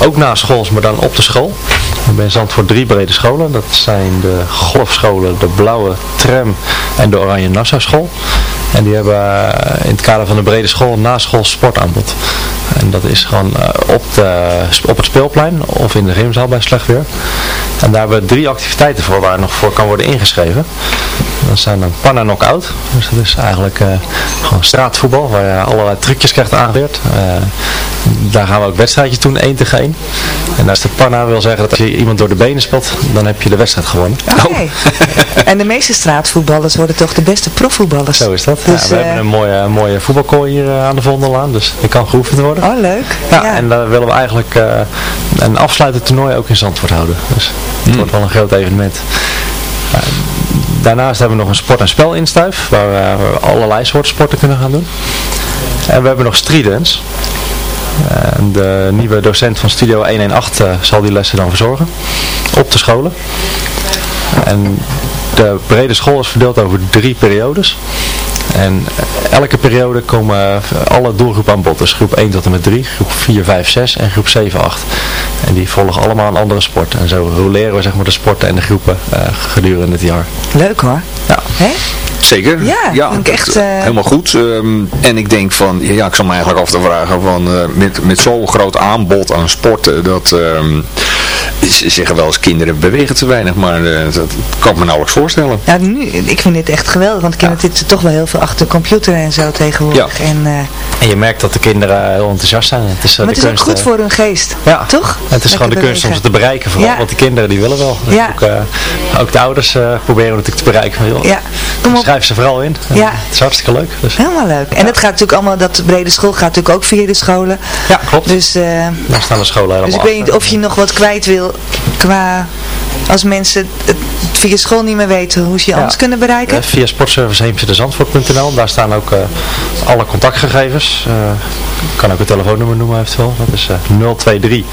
ook na schools, maar dan op de school. We hebben in Zandvoort drie brede scholen. Dat zijn de golfscholen, de blauwe tram en de oranje Nassau school. En die hebben uh, in het kader van de brede school een naschool sportaanbod. En dat is gewoon uh, op, de, op het speelplein of in de gymzaal bij slecht weer. En daar hebben we drie activiteiten voor waar nog voor kan worden ingeschreven. Dat zijn een panna knock-out. Dus dat is eigenlijk gewoon straatvoetbal waar je allerlei trucjes krijgt aangeleerd. Daar gaan we ook wedstrijdjes doen, 1 tegen 1. En als de panna wil zeggen dat als je iemand door de benen speelt, dan heb je de wedstrijd gewonnen. Okay. en de meeste straatvoetballers worden toch de beste profvoetballers. Zo is dat. Dus, ja, we uh, hebben een mooie, mooie voetbalkooi hier aan de Vondellaan, dus die kan geoefend worden. Oh, leuk. Ja, ja. en daar willen we eigenlijk een afsluitend toernooi ook in Zandvoort houden. Dus het mm. wordt wel een groot evenement. Daarnaast hebben we nog een sport- en spelinstuif, waar we allerlei soorten sporten kunnen gaan doen. En we hebben nog streetdance. En de nieuwe docent van Studio 118 uh, zal die lessen dan verzorgen. Op de scholen. En de brede school is verdeeld over drie periodes. En elke periode komen alle doelgroepen aan bod. Dus groep 1 tot en met 3, groep 4, 5, 6 en groep 7, 8. En die volgen allemaal een andere sport. En zo roleren we zeg maar de sporten en de groepen uh, gedurende het jaar. Leuk hoor. Ja. Zeker. Ja, ja ik echt, uh... helemaal goed. Um, en ik denk van, ja, ik zal me eigenlijk af te vragen van, uh, met, met zo'n groot aanbod aan sporten, dat... Um, Ze zeggen wel eens kinderen bewegen te weinig, maar eh, dat kan ik me nauwelijks voorstellen. Ja, nu, ik vind dit echt geweldig, want kinderen zitten toch wel heel veel achter de computer en zo tegenwoordig. En, eh, En je merkt dat de kinderen heel enthousiast zijn. Het is, eh, maar de het is ook goed eh, voor hun geest, Ja. toch? Het is gewoon de kunst om ze te bereiken vooral, Ja. want die kinderen die willen wel. Ja. Ook, eh, ook de ouders eh, proberen natuurlijk te bereiken. Joh, Ja, kom op. Schrijf ze vooral in. Ja. Het is hartstikke leuk. Dus. Helemaal leuk. En dat gaat natuurlijk allemaal, dat brede school gaat natuurlijk ook via de scholen. Ja, klopt. Dus, eh, Daar staan de scholen helemaal dus ik weet niet of je nog wat kwijt wil qua, als mensen het via school niet meer weten hoe ze je Ja. anders kunnen bereiken. Eh, via sportserviceheemstedezandvoort.nl Daar staan ook eh, alle contactgegevens. Eh, ik kan ook een telefoonnummer noemen eventueel. Dat is eh 023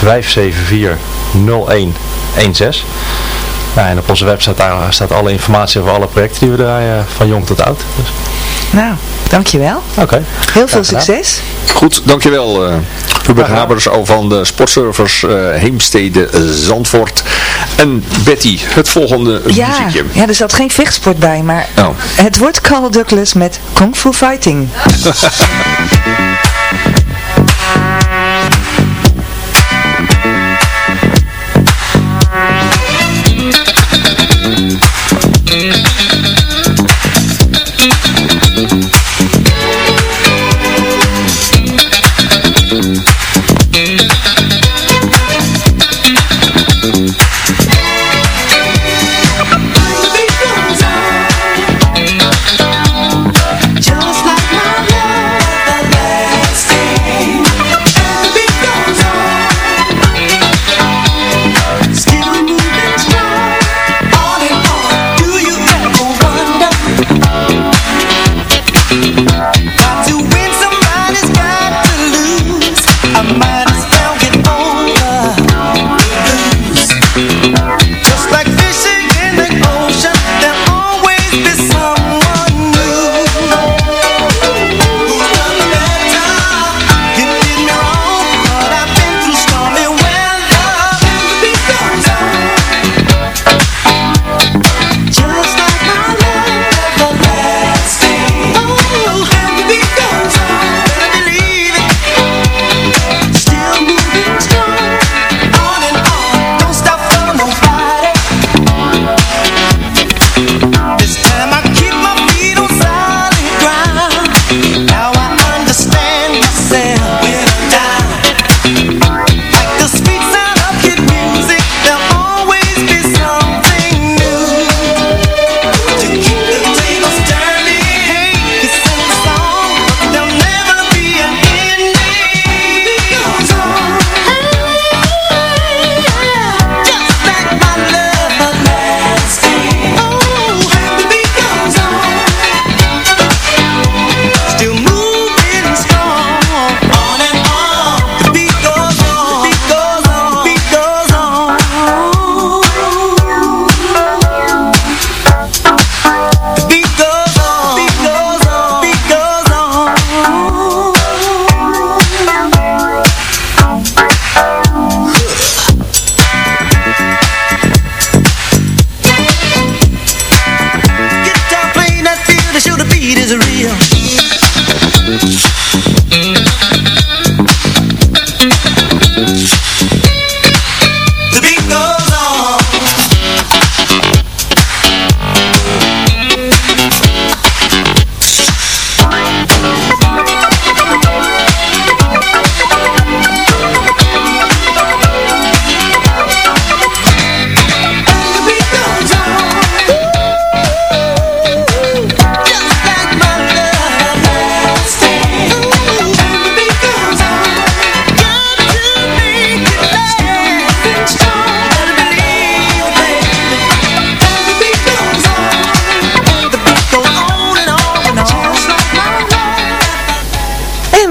574 0116. Ja, en op onze website daar staat alle informatie over alle projecten die we draaien, van jong tot oud. Dus, Nou, dankjewel. Oké. Heel veel succes. Goed, dankjewel uh, Hubert Habers al van de sportservers eh, Heemstede eh, Zandvoort. En Betty, het volgende Ja, muziekje. ja, er zat geen vechtsport bij, maar Oh. het wordt Carl Douglas met Kung Fu Fighting. Yeah.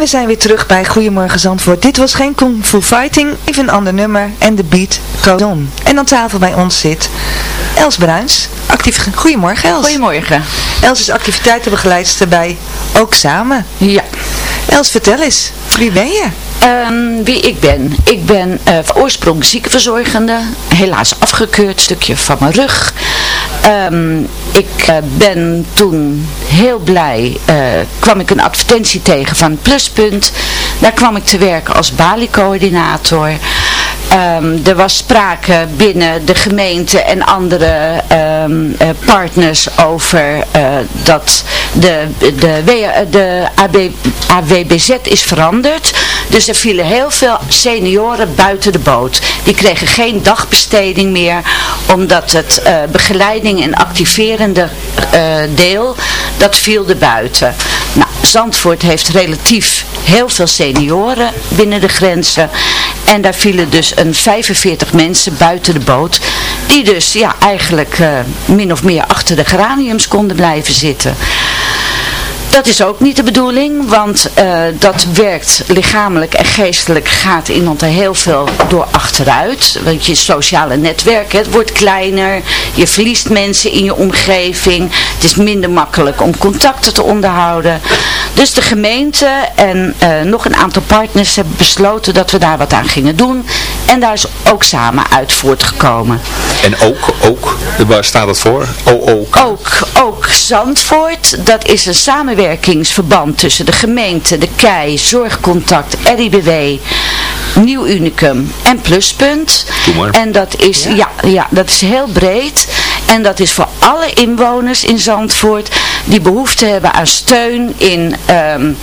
Zijn weer terug bij Goedemorgen Zandvoort. Dit was geen Kung Fu Fighting, even een ander nummer en de beat goes on. En aan tafel bij ons zit Els Bruins. Actief... Goedemorgen Els. Goedemorgen. Els is activiteitenbegeleidster bij Ook Samen. Ja. Els, vertel eens, wie ben je? Ehm, wie ik ben? Ik ben van oorsprong ziekenverzorgende, helaas afgekeurd, stukje van mijn rug. Ehm, ik eh, ben toen heel blij, eh, kwam ik een advertentie tegen van Pluspunt. Daar kwam ik te werken als baliecoördinator. ehm, er was sprake binnen de gemeente en andere ehm, eh, partners over dat de, de, de AB, AWBZ is veranderd. Dus er vielen heel veel senioren buiten de boot. Die kregen geen dagbesteding meer, omdat het eh, begeleiding en activerende eh, deel, dat viel er buiten. Nou, Zandvoort heeft relatief heel veel senioren binnen de grenzen. En daar vielen dus een 45 mensen buiten de boot. Die dus ja, eigenlijk eh, min of meer achter de geraniums konden blijven zitten. Dat is ook niet de bedoeling, want eh, dat werkt lichamelijk en geestelijk gaat iemand er heel veel door achteruit. Want je sociale netwerk, het wordt kleiner, je verliest mensen in je omgeving, het is minder makkelijk om contacten te onderhouden. Dus de gemeente en eh, nog een aantal partners hebben besloten dat we daar wat aan gingen doen. En daar is ook samen uit voortgekomen. En ook, ook, waar staat het voor? OOK. Ook, ook Zandvoort, dat is een samenwerkingsverband tussen de gemeente, de KEI, Zorgcontact, RIBW, Nieuw Unicum en Pluspunt. Doe maar. En dat is, ja. Ja, dat is heel breed. En dat is voor alle inwoners in Zandvoort die behoefte hebben aan steun in... ehm, eh, eh,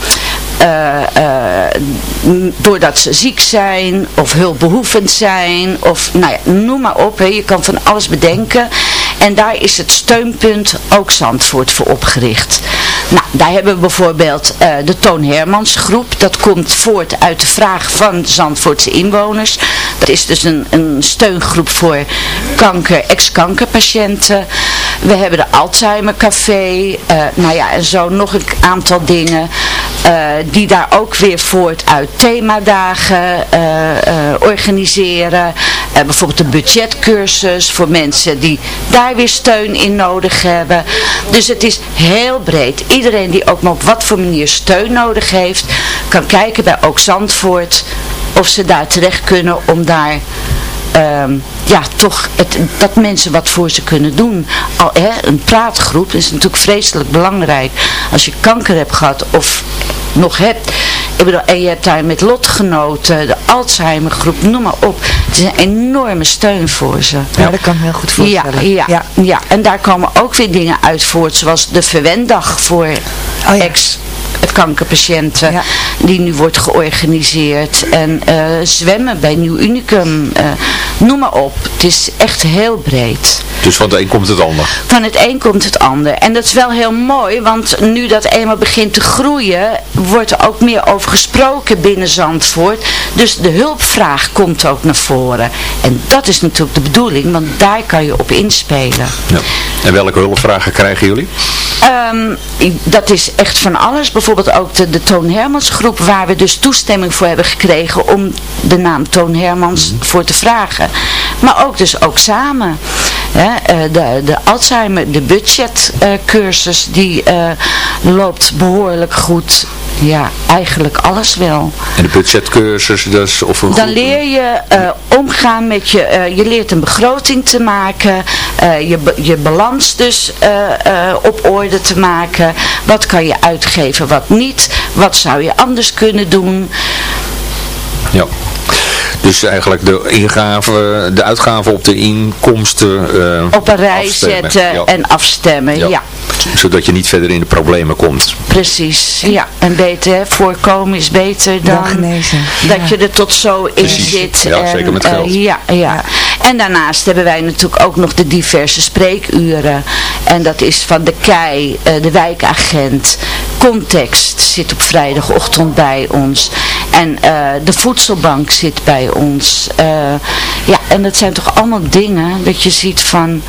doordat ze ziek zijn of hulpbehoevend zijn of nou ja, noem maar op, hè. je kan van alles bedenken en daar is het steunpunt ook Zandvoort voor opgericht. Nou, daar hebben we bijvoorbeeld eh, de Toon Hermans groep, dat komt voort uit de vraag van Zandvoortse inwoners. Dat is dus een, een steungroep voor kanker, ex-kankerpatiënten. We hebben de Alzheimer Café, eh, nou ja, en zo nog een aantal dingen. eh, die daar ook weer voort uit themadagen eh, organiseren. Bijvoorbeeld een budgetcursus voor mensen die daar weer steun in nodig hebben. Dus het is heel breed. Iedereen die ook maar op wat voor manier steun nodig heeft, kan kijken bij Ook Zandvoort of ze daar terecht kunnen om daar ehm, ja, toch het, dat mensen wat voor ze kunnen doen. Al, hè, een praatgroep is natuurlijk vreselijk belangrijk. Als je kanker hebt gehad of nog hebt. Ik bedoel, en je hebt daar met lotgenoten, de Alzheimergroep, noem maar op. Het is een enorme steun voor ze. Ja, dat kan ik me heel goed voorstellen. Ja, ja, ja. en daar komen ook weer dingen uit voort, zoals de verwendag voor ex kankerpatiënten die nu wordt georganiseerd en eh, zwemmen bij Nieuw Unicum eh, noem maar op het is echt heel breed Dus van het een komt het ander. van het een komt het ander. En dat is wel heel mooi, want nu dat eenmaal begint te groeien, wordt er ook meer over gesproken binnen Zandvoort. Dus de hulpvraag komt ook naar voren. En dat is natuurlijk de bedoeling, want daar kan je op inspelen. Ja. En welke hulpvragen krijgen jullie? Ehm, dat is echt van alles. Bijvoorbeeld ook de, de Toon Hermans groep, waar we dus toestemming voor hebben gekregen om de naam Toon Hermans voor te vragen. Maar ook dus ook samen. Eh, de, de Alzheimer, de budgetcursus, die eh, loopt behoorlijk goed. Ja, eigenlijk alles wel. En de budgetcursus, dus, of een Dan leer je eh, omgaan met je, eh, je leert een begroting te maken, eh, je, je balans dus eh, eh, op orde te maken. Wat kan je uitgeven, wat niet? Wat zou je anders kunnen doen? Ja. Dus eigenlijk de ingave, de uitgaven op de inkomsten eh, Op een rij afstemmen. zetten Ja. en afstemmen, ja. Zodat je niet verder in de problemen komt. Precies, ja. En beter, voorkomen is beter dan, Dan genezen. dat je er tot zo in Precies. zit. Ja, en, zeker met eh, geld. ja, ja. En daarnaast hebben wij natuurlijk ook nog de diverse spreekuren. En dat is van de KEI, eh, de wijkagent, Context zit op vrijdagochtend bij ons. En eh, de voedselbank zit bij ons. Eh, ja, en dat zijn toch allemaal dingen dat je ziet van...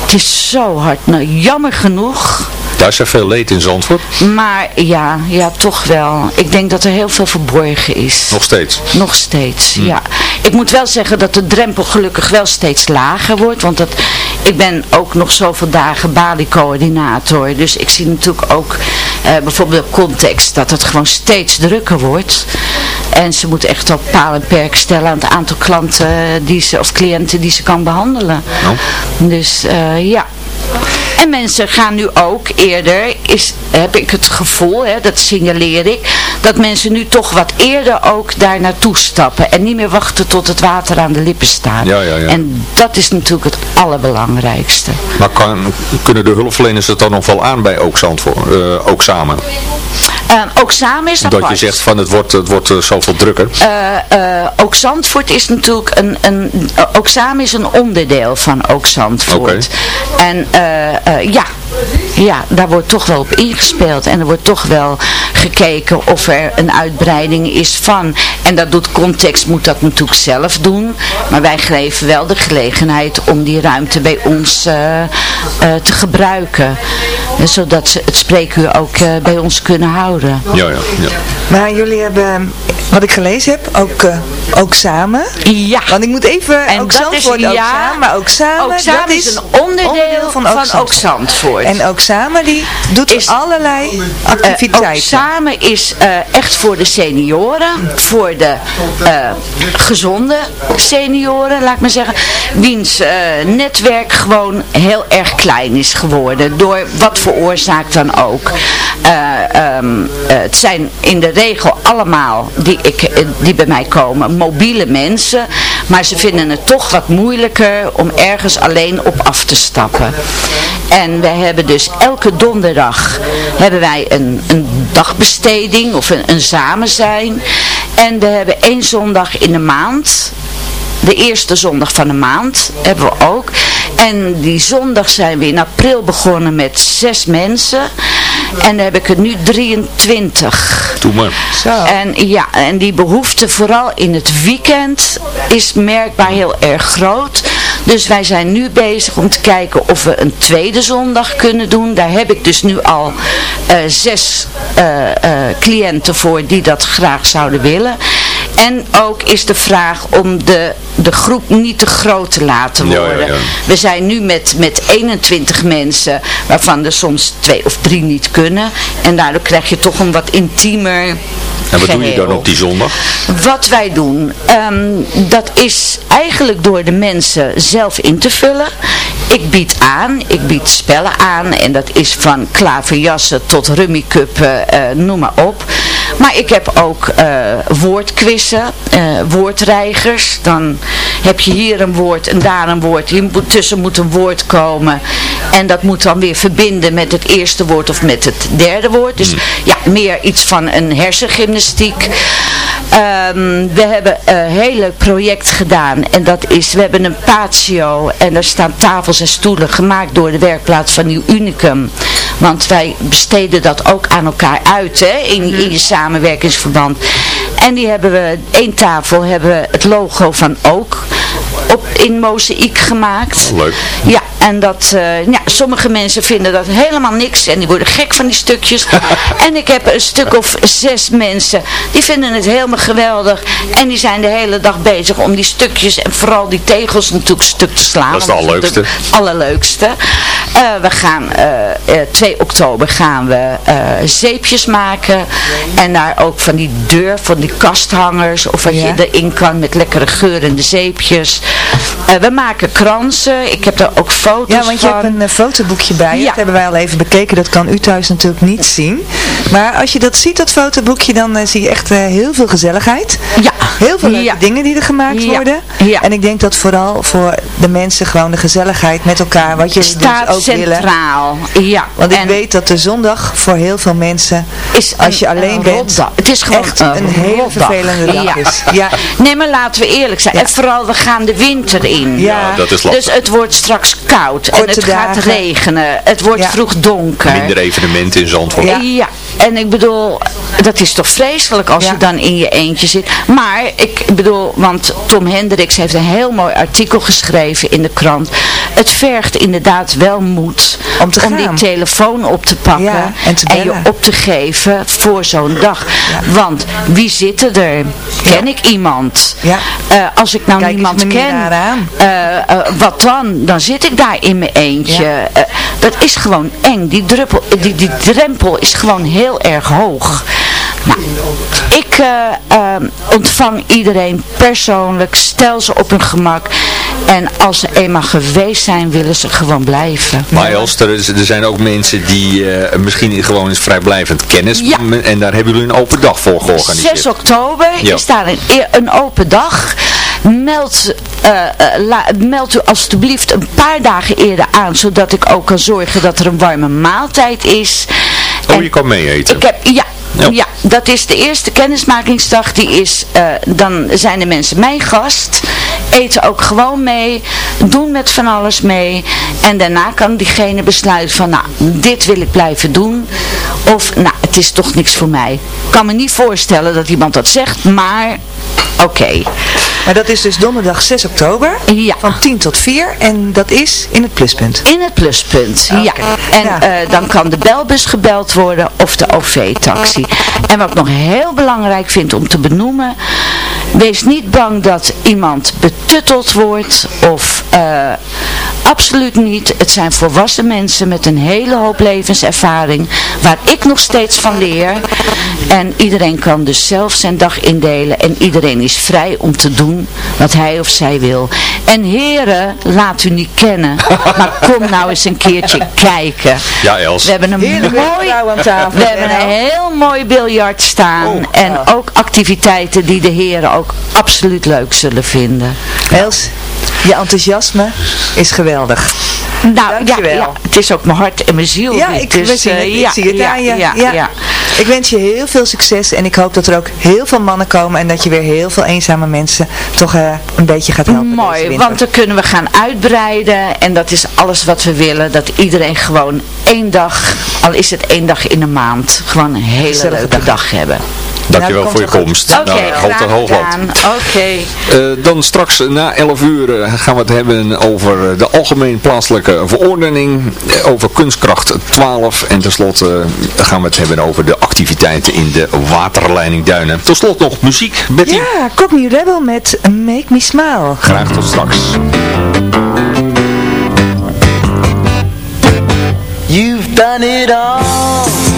Het is zo hard. Nou, jammer genoeg Daar is er veel leed in Zandvoort. maar ja, ja, toch wel. Ik denk dat er heel veel verborgen is. Nog steeds. Nog steeds, ja. Ik moet wel zeggen dat de drempel gelukkig wel steeds lager wordt. Want dat, ik ben ook nog zoveel dagen Bali-coördinator. Dus ik zie natuurlijk ook bijvoorbeeld op context dat het gewoon steeds drukker wordt. En ze moet echt op paal en perk stellen aan het aantal klanten die ze, of cliënten die ze kan behandelen. Dus eh, ja. En mensen gaan nu ook eerder, is, heb ik het gevoel, hè, dat signaleer ik, dat mensen nu toch wat eerder ook daar naartoe stappen. En niet meer wachten tot het water aan de lippen staat. Ja, ja, ja. En dat is natuurlijk het allerbelangrijkste. Maar kan, kunnen de hulpverleners het dan nog wel aan bij Ook Zandvoort, eh, ook samen? Eh, ook samen is dat Dat je zegt van het wordt, het wordt eh, zoveel drukker. Eh, eh, ook Zandvoort is natuurlijk een, een ook samen is een onderdeel van ook Zandvoort. En eh, eh, ja, ja, daar wordt toch wel op ingespeeld. En er wordt toch wel gekeken of er een uitbreiding is van. En dat doet context, moet dat natuurlijk zelf doen. Maar wij geven wel de gelegenheid om die ruimte bij ons te gebruiken. Zodat ze het spreekuur ook bij ons kunnen houden. Ja, ja, ja. Maar jullie hebben, wat ik gelezen heb, ook, eh, ook samen. Ja. Want ik moet even, En ook Zandvoort, ook ja, samen, maar ook samen. Ook samen dat is een onderdeel van Ook Zandvoort. En ook samen, die doet allerlei activiteiten. Eh, ook samen is eh, echt voor de senioren, voor de gezonde senioren, laat ik maar zeggen, wiens netwerk gewoon heel erg klein is geworden. Door wat veroorzaakt dan ook. Eh, het zijn in de regel allemaal die, ik, eh, die bij mij komen mobiele mensen, maar ze vinden het toch wat moeilijker om ergens alleen op af te stappen. En wij hebben dus elke donderdag hebben wij een, een dagbesteding of een, een samenzijn. En we hebben één zondag in de maand de eerste zondag van de maand hebben we ook. En die zondag zijn we in april begonnen met zes mensen. En dan heb ik er nu 23. Doe maar. En ja, en die behoefte vooral in het weekend is merkbaar heel erg groot. Dus wij zijn nu bezig om te kijken of we een tweede zondag kunnen doen. Daar heb ik dus nu al eh, zes eh, eh, cliënten voor die dat graag zouden willen. En ook is de vraag om de, de groep niet te groot te laten Ja, ja, worden. ja. We zijn nu met, met 21 mensen, waarvan er soms twee of drie niet kunnen. En daardoor krijg je toch een wat intiemer En wat doe je dan op die zondag? Wat wij doen, ehm, dat is eigenlijk door de mensen zelf in te vullen. Ik bied aan, ik bied spellen aan en dat is van klaverjassen tot rummikuppen, eh, noem maar op. Maar ik heb ook eh, woordquizzen, eh, woordreigers. Dan heb je hier een woord en daar een woord. Hier moet, tussen moet een woord komen. En dat moet dan weer verbinden met het eerste woord of met het derde woord. Dus ja, meer iets van een hersengymnastiek. Ehm, we hebben een heel leuk project gedaan. En dat is, we hebben een patio. En daar staan tafels en stoelen gemaakt door de werkplaats van Nieuw Unicum. Want wij besteden dat ook aan elkaar uit hè, in, in je samenwerkingsverband. En die hebben we, één tafel hebben we het logo van Ook op, in mozaïek gemaakt. Leuk. Ja, en dat, eh, ja, sommige mensen vinden dat helemaal niks en die worden gek van die stukjes. en ik heb een stuk of zes mensen, die vinden het helemaal geweldig. En die zijn de hele dag bezig om die stukjes en vooral die tegels natuurlijk stuk te slaan. Dat is het want allerleukste. Het allerleukste. Eh, we gaan, eh, eh, 2 oktober gaan we eh, zeepjes maken. En daar ook van die deur, van die kasthangers. Of wat je erin kan met lekkere geurende zeepjes. Eh, we maken kransen. Ik heb daar ook foto's Ja, want je van. hebt een eh, fotoboekje bij je. Ja. Dat hebben wij al even bekeken. Dat kan u thuis natuurlijk niet zien. Maar als je dat ziet, dat fotoboekje, dan eh, zie je echt eh, heel veel gezelligheid. Ja. Heel veel leuke Ja. dingen die er gemaakt Ja. worden. Ja. En ik denk dat vooral voor de mensen gewoon de gezelligheid met elkaar, wat jullie dus staat ook willen. centraal. Ja. Want ik En weet dat de zondag voor heel veel mensen, is als je een- alleen een bent, rotdag. Het is gewoon echt een, hele rotdag. vervelende dag Ja. is. Ja. Nee, maar laten we eerlijk zijn. En vooral, we gaan de winter in. Ja, dat is lastig. Dus het wordt straks koud. En Korte het gaat regenen. Het wordt Ja. vroeg donker. Minder evenementen in Zandvoort. Ja. En ik bedoel, dat is toch vreselijk als Ja. je dan in je eentje zit. Maar, ik bedoel, want Tom Hendricks heeft een heel mooi artikel geschreven in de krant. Het vergt inderdaad wel moed Om te die telefoon op te pakken Ja, en te je op te geven voor zo'n dag. Want wie zitten er? Ken ik iemand? Ja. Eh, als ik nou Kijk niemand ken, eh, eh, wat dan? Dan zit ik daar in mijn eentje. Dat is gewoon eng. Die, druppel, die, die drempel is gewoon heel erg hoog. Nou, ik eh, eh, ontvang iedereen persoonlijk, stel ze op hun gemak. En als ze eenmaal geweest zijn, willen ze gewoon blijven. Maar Els, er, er zijn ook mensen die eh, misschien gewoon eens vrijblijvend kennis en daar hebben jullie een open dag voor georganiseerd. 6 oktober Ja. is daar een, een open dag. Meld, la- meld u alstublieft een paar dagen eerder aan, zodat ik ook kan zorgen dat er een warme maaltijd is. Oh, je kan mee eten. Ik heb, ja, ja. dat is de eerste kennismakingsdag. Die is, eh, dan zijn de mensen mijn gast. Eten ook gewoon mee. Doen met van alles mee. En daarna kan diegene besluiten van, nou, dit wil ik blijven doen. Of, nou, het is toch niks voor mij. Ik kan me niet voorstellen dat iemand dat zegt, maar oké. Maar dat is dus donderdag 6 oktober. Ja. Van 10 tot 4. En dat is in het pluspunt. In het pluspunt, ja. En eh, dan kan de belbus gebeld worden of de OV-taxi. En wat ik nog heel belangrijk vind om te benoemen. Wees niet bang dat iemand betutteld wordt of eh, absoluut niet. Het zijn volwassen mensen met een hele hoop levenservaring waar ik nog steeds van leer. En iedereen kan dus zelf zijn dag indelen en iedereen is vrij om te doen wat hij of zij wil. En heren, laat u niet kennen, maar kom nou eens een keertje kijken. Ja, Els. We hebben een Heerlijk met mooi, aan tafel. we hebben een heel mooi biljart staan en ook activiteiten die de heren ook absoluut leuk zullen vinden. Els, je enthousiasme is geweldig. Nou ja, Dankjewel. ja, het is ook mijn hart en mijn ziel. Ja, ik, dus, we zien het, eh, ik ja, zie het ja, aan je. Ja, Ja. Ik wens je heel veel succes en ik hoop dat er ook heel veel mannen komen en dat je weer heel veel eenzame mensen toch eh, een beetje gaat helpen Mooi, want dan kunnen we gaan uitbreiden en dat is alles wat we willen. Dat iedereen gewoon één dag, al is het één dag in de maand, gewoon een hele leuke dag, hebben. Dankjewel Nou, voor je komst Oké, Hotel Hoogland. gedaan. Oké. Eh, dan straks na 11 uur eh, gaan we het hebben over eh, de algemeen plaatselijke verordening, over kunstkracht 12 en tenslotte gaan we het hebben over de activiteiten in de waterleiding Duinen. Tot slot nog muziek, Betty. Ja, Cockney Rebel met Make Me Smile. Graag tot straks. You've done it all.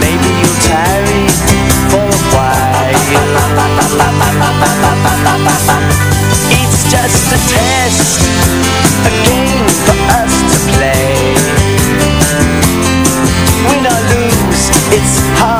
Maybe you'll tarry for a while. It's just a test A game for us to play. Win or lose, it's hard